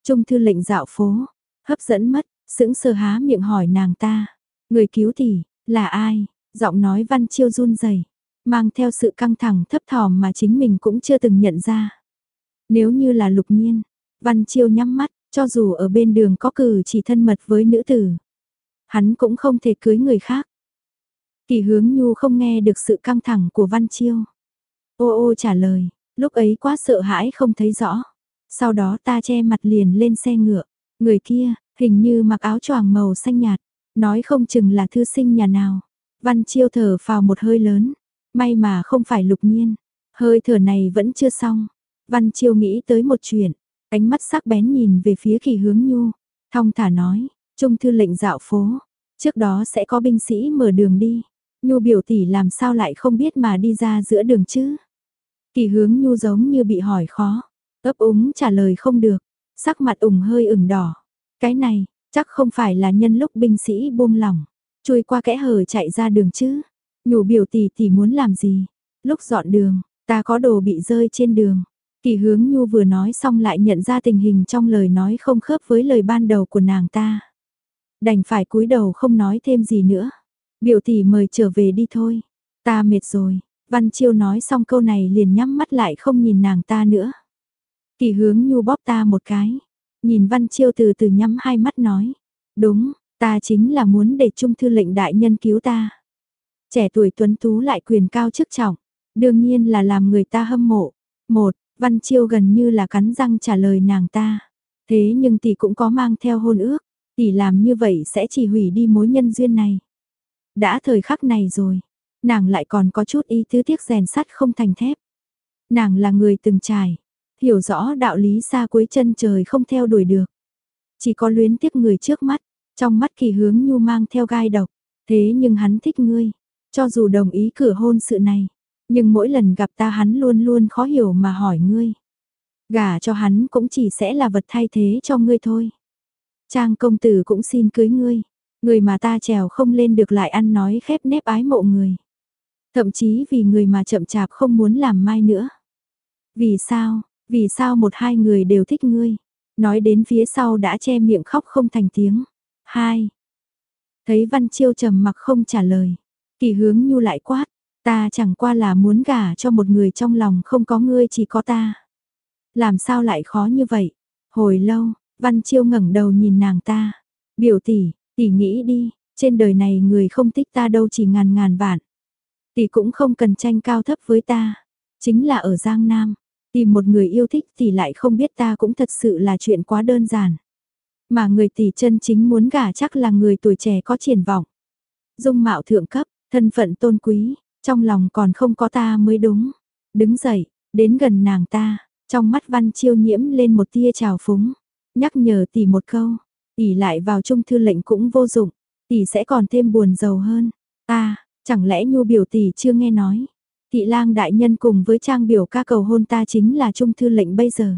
Trung thư lệnh dạo phố, hấp dẫn mất, sững sờ há miệng hỏi nàng ta, người cứu thì, là ai? Giọng nói Văn Chiêu run rẩy, mang theo sự căng thẳng thấp thỏm mà chính mình cũng chưa từng nhận ra. Nếu như là lục nhiên, Văn Chiêu nhắm mắt, cho dù ở bên đường có cử chỉ thân mật với nữ tử, hắn cũng không thể cưới người khác. Kỳ hướng nhu không nghe được sự căng thẳng của Văn Chiêu. Ô ô trả lời, lúc ấy quá sợ hãi không thấy rõ. Sau đó ta che mặt liền lên xe ngựa. Người kia, Hình như mặc áo choàng màu xanh nhạt, nói không chừng là thư sinh nhà nào. Văn Chiêu thở vào một hơi lớn, may mà không phải lục nhiên, hơi thở này vẫn chưa xong. Văn Chiêu nghĩ tới một chuyện, ánh mắt sắc bén nhìn về phía kỳ hướng nhu, thong thả nói, trung thư lệnh dạo phố, trước đó sẽ có binh sĩ mở đường đi. Nhu biểu tỷ làm sao lại không biết mà đi ra giữa đường chứ? Kỳ hướng nhu giống như bị hỏi khó, ấp úng trả lời không được, sắc mặt ủng hơi ửng đỏ. Cái này, chắc không phải là nhân lúc binh sĩ buông lỏng, chui qua kẽ hở chạy ra đường chứ. Nhu biểu tỷ tỷ muốn làm gì? Lúc dọn đường, ta có đồ bị rơi trên đường. Kỳ hướng nhu vừa nói xong lại nhận ra tình hình trong lời nói không khớp với lời ban đầu của nàng ta. Đành phải cúi đầu không nói thêm gì nữa. Biểu tỷ mời trở về đi thôi. Ta mệt rồi. Văn Chiêu nói xong câu này liền nhắm mắt lại không nhìn nàng ta nữa. Kỳ hướng nhu bóp ta một cái. Nhìn Văn Chiêu từ từ nhắm hai mắt nói. Đúng, ta chính là muốn để Trung Thư lệnh đại nhân cứu ta. Trẻ tuổi tuấn tú lại quyền cao chức trọng. Đương nhiên là làm người ta hâm mộ. Một, Văn Chiêu gần như là cắn răng trả lời nàng ta. Thế nhưng tỷ cũng có mang theo hôn ước. Tỷ làm như vậy sẽ chỉ hủy đi mối nhân duyên này. Đã thời khắc này rồi. Nàng lại còn có chút ý tứ tiếc rèn sắt không thành thép. Nàng là người từng trải, hiểu rõ đạo lý xa cuối chân trời không theo đuổi được. Chỉ có luyến tiếc người trước mắt, trong mắt kỳ hướng nhu mang theo gai độc, thế nhưng hắn thích ngươi, cho dù đồng ý cửa hôn sự này, nhưng mỗi lần gặp ta hắn luôn luôn khó hiểu mà hỏi ngươi. Gả cho hắn cũng chỉ sẽ là vật thay thế cho ngươi thôi. Trang công tử cũng xin cưới ngươi, người mà ta trèo không lên được lại ăn nói khép nép ái mộ người. Thậm chí vì người mà chậm chạp không muốn làm mai nữa. Vì sao, Vì sao một hai người đều thích ngươi? Nói đến phía sau đã che miệng khóc không thành tiếng. Hai. Thấy Văn Chiêu trầm mặc không trả lời. Kỳ hướng nhu lại quát. Ta chẳng qua là muốn gả cho một người trong lòng không có ngươi chỉ có ta. Làm sao lại khó như vậy? Hồi lâu, Văn Chiêu ngẩng đầu nhìn nàng ta. Biểu tỷ, tỷ nghĩ đi, trên đời này người không thích ta đâu chỉ ngàn ngàn vạn. Tỷ cũng không cần tranh cao thấp với ta. Chính là ở Giang Nam, tìm một người yêu thích thì lại không biết ta cũng thật sự là chuyện quá đơn giản. Mà người tỷ chân chính muốn gả chắc là người tuổi trẻ có triển vọng. Dung mạo thượng cấp, thân phận tôn quý, trong lòng còn không có ta mới đúng. Đứng dậy, đến gần nàng ta, trong mắt văn chiêu nhiễm lên một tia trào phúng. Nhắc nhở tỷ một câu, tỷ lại vào trung thư lệnh cũng vô dụng, tỷ sẽ còn thêm buồn giàu hơn. Ta, chẳng lẽ nhu biểu tỷ chưa nghe nói. Thị lang đại nhân cùng với trang biểu ca cầu hôn ta chính là trung thư lệnh bây giờ.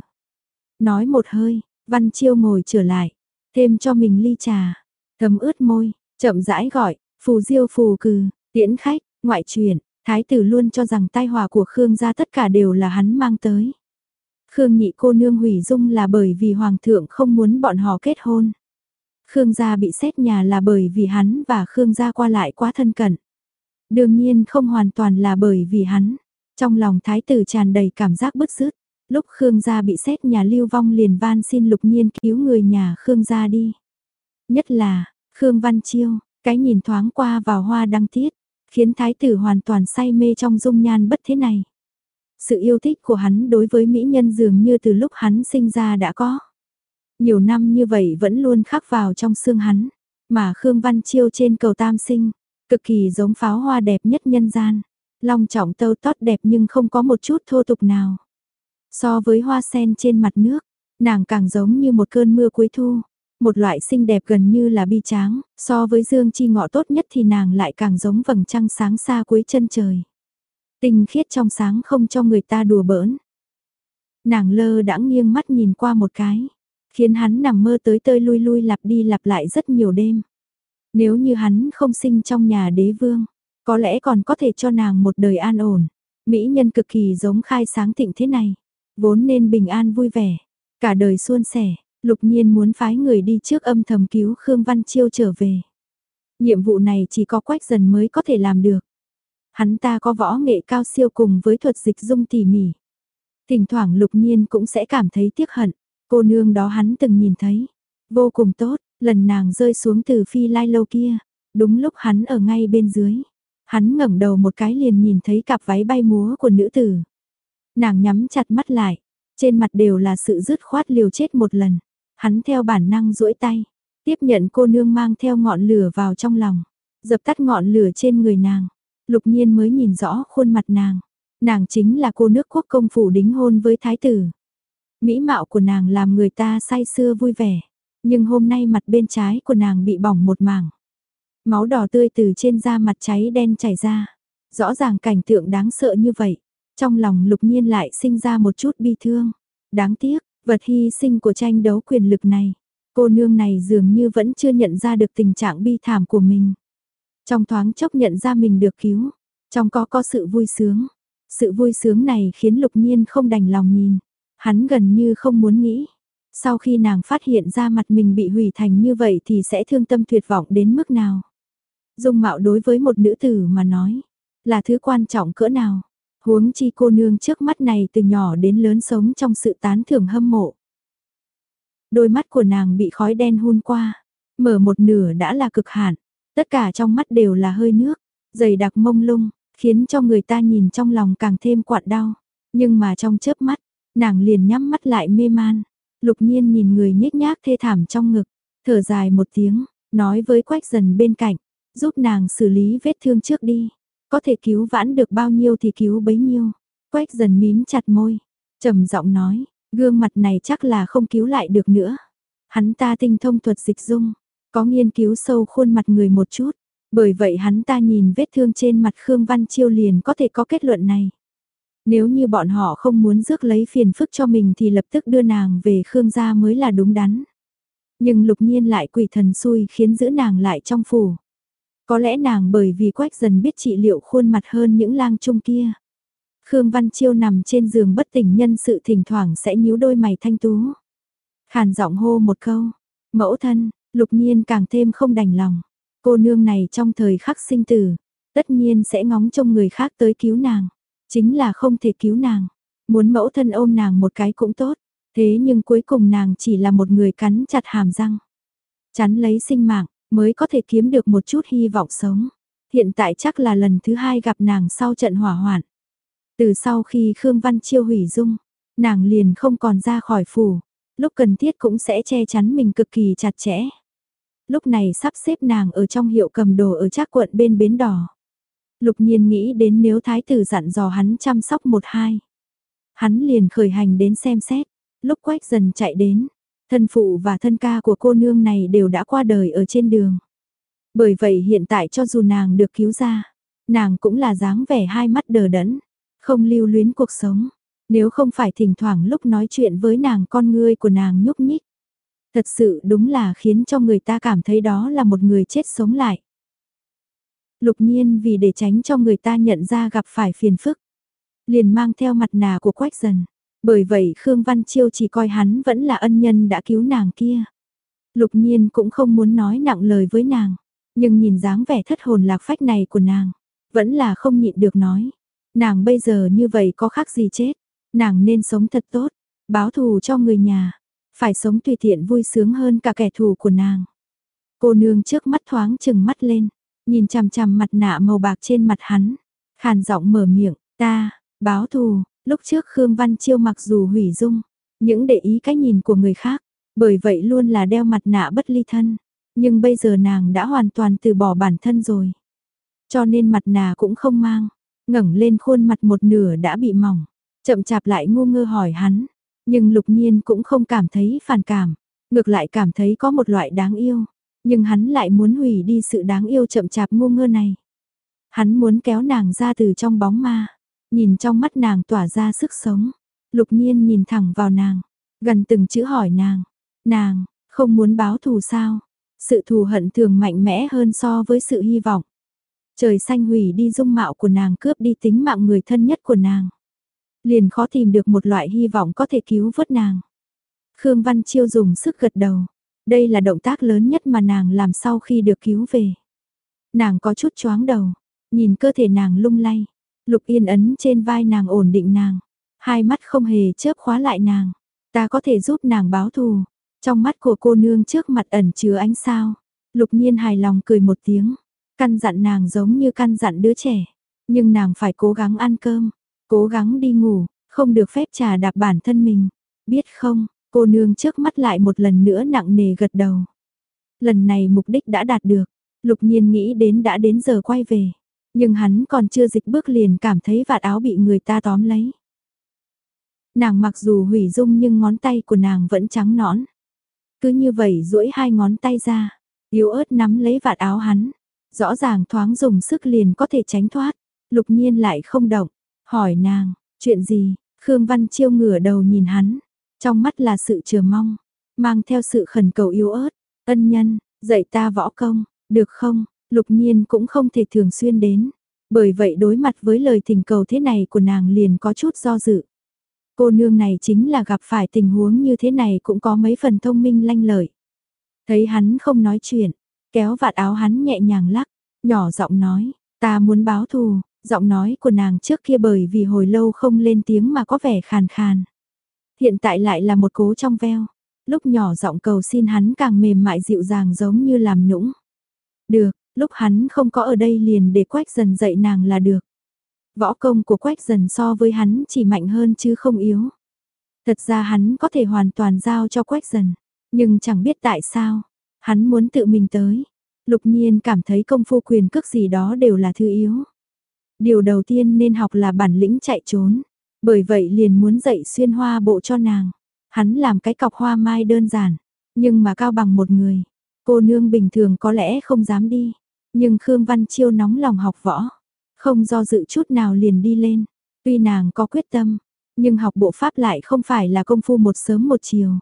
Nói một hơi, văn chiêu ngồi trở lại, thêm cho mình ly trà, thấm ướt môi, chậm rãi gọi, phù diêu phù cừ, tiễn khách, ngoại truyền, thái tử luôn cho rằng tai họa của Khương gia tất cả đều là hắn mang tới. Khương nhị cô nương hủy dung là bởi vì hoàng thượng không muốn bọn họ kết hôn. Khương gia bị xét nhà là bởi vì hắn và Khương gia qua lại quá thân cận. Đương nhiên không hoàn toàn là bởi vì hắn. Trong lòng thái tử tràn đầy cảm giác bứt rứt. Lúc Khương gia bị xét nhà lưu vong liền van xin lục nhiên cứu người nhà Khương gia đi. Nhất là, Khương Văn Chiêu, cái nhìn thoáng qua vào hoa đăng tiết, khiến thái tử hoàn toàn say mê trong dung nhan bất thế này. Sự yêu thích của hắn đối với mỹ nhân dường như từ lúc hắn sinh ra đã có. Nhiều năm như vậy vẫn luôn khắc vào trong xương hắn, mà Khương Văn Chiêu trên cầu tam sinh, cực kỳ giống pháo hoa đẹp nhất nhân gian. Long trọng tâu tót đẹp nhưng không có một chút thô tục nào. So với hoa sen trên mặt nước, nàng càng giống như một cơn mưa cuối thu. Một loại xinh đẹp gần như là bi tráng, so với dương chi ngọ tốt nhất thì nàng lại càng giống vầng trăng sáng xa cuối chân trời. tình khiết trong sáng không cho người ta đùa bỡn. Nàng lơ đãng nghiêng mắt nhìn qua một cái, khiến hắn nằm mơ tới tơi lui lui lặp đi lặp lại rất nhiều đêm. Nếu như hắn không sinh trong nhà đế vương, có lẽ còn có thể cho nàng một đời an ổn. Mỹ nhân cực kỳ giống khai sáng thịnh thế này, vốn nên bình an vui vẻ, cả đời suôn sẻ, lục nhiên muốn phái người đi trước âm thầm cứu Khương Văn Chiêu trở về. Nhiệm vụ này chỉ có quách dần mới có thể làm được. Hắn ta có võ nghệ cao siêu cùng với thuật dịch dung tỉ mỉ. Thỉnh thoảng lục nhiên cũng sẽ cảm thấy tiếc hận, cô nương đó hắn từng nhìn thấy. Vô cùng tốt, lần nàng rơi xuống từ phi lai lâu kia, đúng lúc hắn ở ngay bên dưới. Hắn ngẩng đầu một cái liền nhìn thấy cặp váy bay múa của nữ tử. Nàng nhắm chặt mắt lại, trên mặt đều là sự dứt khoát liều chết một lần. Hắn theo bản năng duỗi tay, tiếp nhận cô nương mang theo ngọn lửa vào trong lòng, dập tắt ngọn lửa trên người nàng. Lục nhiên mới nhìn rõ khuôn mặt nàng. Nàng chính là cô nước quốc công phủ đính hôn với thái tử. Mỹ mạo của nàng làm người ta say sưa vui vẻ. Nhưng hôm nay mặt bên trái của nàng bị bỏng một mảng. Máu đỏ tươi từ trên da mặt cháy đen chảy ra. Rõ ràng cảnh tượng đáng sợ như vậy. Trong lòng lục nhiên lại sinh ra một chút bi thương. Đáng tiếc, vật hy sinh của tranh đấu quyền lực này. Cô nương này dường như vẫn chưa nhận ra được tình trạng bi thảm của mình. Trong thoáng chốc nhận ra mình được cứu, trong có có sự vui sướng. Sự vui sướng này khiến lục nhiên không đành lòng nhìn. Hắn gần như không muốn nghĩ. Sau khi nàng phát hiện ra mặt mình bị hủy thành như vậy thì sẽ thương tâm tuyệt vọng đến mức nào. Dung mạo đối với một nữ tử mà nói, là thứ quan trọng cỡ nào. Huống chi cô nương trước mắt này từ nhỏ đến lớn sống trong sự tán thưởng hâm mộ. Đôi mắt của nàng bị khói đen hun qua, mở một nửa đã là cực hạn. Tất cả trong mắt đều là hơi nước, dày đặc mông lung, khiến cho người ta nhìn trong lòng càng thêm quặn đau. Nhưng mà trong chớp mắt, nàng liền nhắm mắt lại mê man. Lục nhiên nhìn người nhếch nhác thê thảm trong ngực, thở dài một tiếng, nói với quách dần bên cạnh, giúp nàng xử lý vết thương trước đi. Có thể cứu vãn được bao nhiêu thì cứu bấy nhiêu. Quách dần mím chặt môi, trầm giọng nói, gương mặt này chắc là không cứu lại được nữa. Hắn ta tinh thông thuật dịch dung, có nghiên cứu sâu khuôn mặt người một chút, bởi vậy hắn ta nhìn vết thương trên mặt Khương Văn Chiêu liền có thể có kết luận này. Nếu như bọn họ không muốn rước lấy phiền phức cho mình thì lập tức đưa nàng về Khương gia mới là đúng đắn. Nhưng lục nhiên lại quỷ thần xui khiến giữ nàng lại trong phủ. Có lẽ nàng bởi vì quách dần biết trị liệu khuôn mặt hơn những lang trung kia. Khương Văn Chiêu nằm trên giường bất tỉnh nhân sự thỉnh thoảng sẽ nhíu đôi mày thanh tú. Khàn giọng hô một câu, mẫu thân, lục nhiên càng thêm không đành lòng. Cô nương này trong thời khắc sinh tử, tất nhiên sẽ ngóng trông người khác tới cứu nàng. Chính là không thể cứu nàng. Muốn mẫu thân ôm nàng một cái cũng tốt. Thế nhưng cuối cùng nàng chỉ là một người cắn chặt hàm răng. Chắn lấy sinh mạng, mới có thể kiếm được một chút hy vọng sống. Hiện tại chắc là lần thứ hai gặp nàng sau trận hỏa hoạn. Từ sau khi Khương Văn Chiêu hủy dung, nàng liền không còn ra khỏi phủ, lúc cần thiết cũng sẽ che chắn mình cực kỳ chặt chẽ. Lúc này sắp xếp nàng ở trong hiệu cầm đồ ở chắc quận bên bến đỏ. Lục nhiên nghĩ đến nếu thái tử dặn dò hắn chăm sóc một hai. Hắn liền khởi hành đến xem xét, lúc quách dần chạy đến, thân phụ và thân ca của cô nương này đều đã qua đời ở trên đường. Bởi vậy hiện tại cho dù nàng được cứu ra, nàng cũng là dáng vẻ hai mắt đờ đẫn, không lưu luyến cuộc sống. Nếu không phải thỉnh thoảng lúc nói chuyện với nàng con ngươi của nàng nhúc nhích. Thật sự đúng là khiến cho người ta cảm thấy đó là một người chết sống lại. Lục nhiên vì để tránh cho người ta nhận ra gặp phải phiền phức. Liền mang theo mặt nà của quách dần. Bởi vậy Khương Văn Chiêu chỉ coi hắn vẫn là ân nhân đã cứu nàng kia. Lục nhiên cũng không muốn nói nặng lời với nàng. Nhưng nhìn dáng vẻ thất hồn lạc phách này của nàng. Vẫn là không nhịn được nói. Nàng bây giờ như vậy có khác gì chết. Nàng nên sống thật tốt. Báo thù cho người nhà. Phải sống tùy tiện vui sướng hơn cả kẻ thù của nàng. Cô nương trước mắt thoáng chừng mắt lên. Nhìn chằm chằm mặt nạ màu bạc trên mặt hắn. Khàn giọng mở miệng. Ta, báo thù. Lúc trước Khương Văn Chiêu mặc dù hủy dung. Những để ý cái nhìn của người khác. Bởi vậy luôn là đeo mặt nạ bất ly thân. Nhưng bây giờ nàng đã hoàn toàn từ bỏ bản thân rồi. Cho nên mặt nạ cũng không mang ngẩng lên khuôn mặt một nửa đã bị mỏng, chậm chạp lại ngu ngơ hỏi hắn, nhưng lục nhiên cũng không cảm thấy phản cảm, ngược lại cảm thấy có một loại đáng yêu, nhưng hắn lại muốn hủy đi sự đáng yêu chậm chạp ngu ngơ này. Hắn muốn kéo nàng ra từ trong bóng ma, nhìn trong mắt nàng tỏa ra sức sống, lục nhiên nhìn thẳng vào nàng, gần từng chữ hỏi nàng, nàng, không muốn báo thù sao? Sự thù hận thường mạnh mẽ hơn so với sự hy vọng. Trời xanh hủy đi dung mạo của nàng cướp đi tính mạng người thân nhất của nàng. Liền khó tìm được một loại hy vọng có thể cứu vớt nàng. Khương Văn Chiêu dùng sức gật đầu. Đây là động tác lớn nhất mà nàng làm sau khi được cứu về. Nàng có chút choáng đầu, nhìn cơ thể nàng lung lay. Lục yên ấn trên vai nàng ổn định nàng. Hai mắt không hề chớp khóa lại nàng. Ta có thể giúp nàng báo thù. Trong mắt của cô nương trước mặt ẩn chứa ánh sao. Lục nhiên hài lòng cười một tiếng. Căn dặn nàng giống như căn dặn đứa trẻ, nhưng nàng phải cố gắng ăn cơm, cố gắng đi ngủ, không được phép trà đạp bản thân mình. Biết không, cô nương trước mắt lại một lần nữa nặng nề gật đầu. Lần này mục đích đã đạt được, lục nhiên nghĩ đến đã đến giờ quay về. Nhưng hắn còn chưa dịch bước liền cảm thấy vạt áo bị người ta tóm lấy. Nàng mặc dù hủy dung nhưng ngón tay của nàng vẫn trắng nõn. Cứ như vậy duỗi hai ngón tay ra, yếu ớt nắm lấy vạt áo hắn. Rõ ràng thoáng dùng sức liền có thể tránh thoát, lục nhiên lại không động, hỏi nàng, chuyện gì, Khương Văn Chiêu ngửa đầu nhìn hắn, trong mắt là sự chờ mong, mang theo sự khẩn cầu yếu ớt, ân nhân, dạy ta võ công, được không, lục nhiên cũng không thể thường xuyên đến, bởi vậy đối mặt với lời thỉnh cầu thế này của nàng liền có chút do dự. Cô nương này chính là gặp phải tình huống như thế này cũng có mấy phần thông minh lanh lợi. Thấy hắn không nói chuyện, kéo vạt áo hắn nhẹ nhàng lắc, nhỏ giọng nói, ta muốn báo thù, giọng nói của nàng trước kia bởi vì hồi lâu không lên tiếng mà có vẻ khàn khàn. Hiện tại lại là một cố trong veo, lúc nhỏ giọng cầu xin hắn càng mềm mại dịu dàng giống như làm nũng. Được, lúc hắn không có ở đây liền để quách dần dạy nàng là được. Võ công của quách dần so với hắn chỉ mạnh hơn chứ không yếu. Thật ra hắn có thể hoàn toàn giao cho quách dần, nhưng chẳng biết tại sao, Hắn muốn tự mình tới. Lục nhiên cảm thấy công phu quyền cước gì đó đều là thứ yếu. Điều đầu tiên nên học là bản lĩnh chạy trốn. Bởi vậy liền muốn dạy xuyên hoa bộ cho nàng. Hắn làm cái cọc hoa mai đơn giản. Nhưng mà cao bằng một người. Cô nương bình thường có lẽ không dám đi. Nhưng Khương Văn Chiêu nóng lòng học võ. Không do dự chút nào liền đi lên. Tuy nàng có quyết tâm. Nhưng học bộ pháp lại không phải là công phu một sớm một chiều.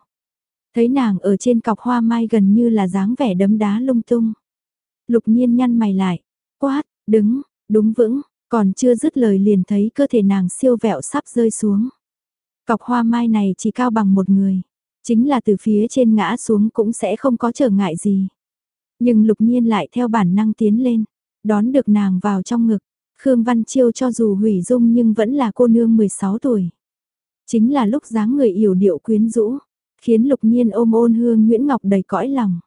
Thấy nàng ở trên cọc hoa mai gần như là dáng vẻ đấm đá lung tung. Lục nhiên nhăn mày lại, quát, đứng, đúng vững, còn chưa dứt lời liền thấy cơ thể nàng siêu vẹo sắp rơi xuống. Cọc hoa mai này chỉ cao bằng một người. Chính là từ phía trên ngã xuống cũng sẽ không có trở ngại gì. Nhưng lục nhiên lại theo bản năng tiến lên. Đón được nàng vào trong ngực. Khương Văn Chiêu cho dù hủy dung nhưng vẫn là cô nương 16 tuổi. Chính là lúc dáng người yểu điệu quyến rũ. Khiến lục nhiên ôm ôn hương Nguyễn Ngọc đầy cõi lòng.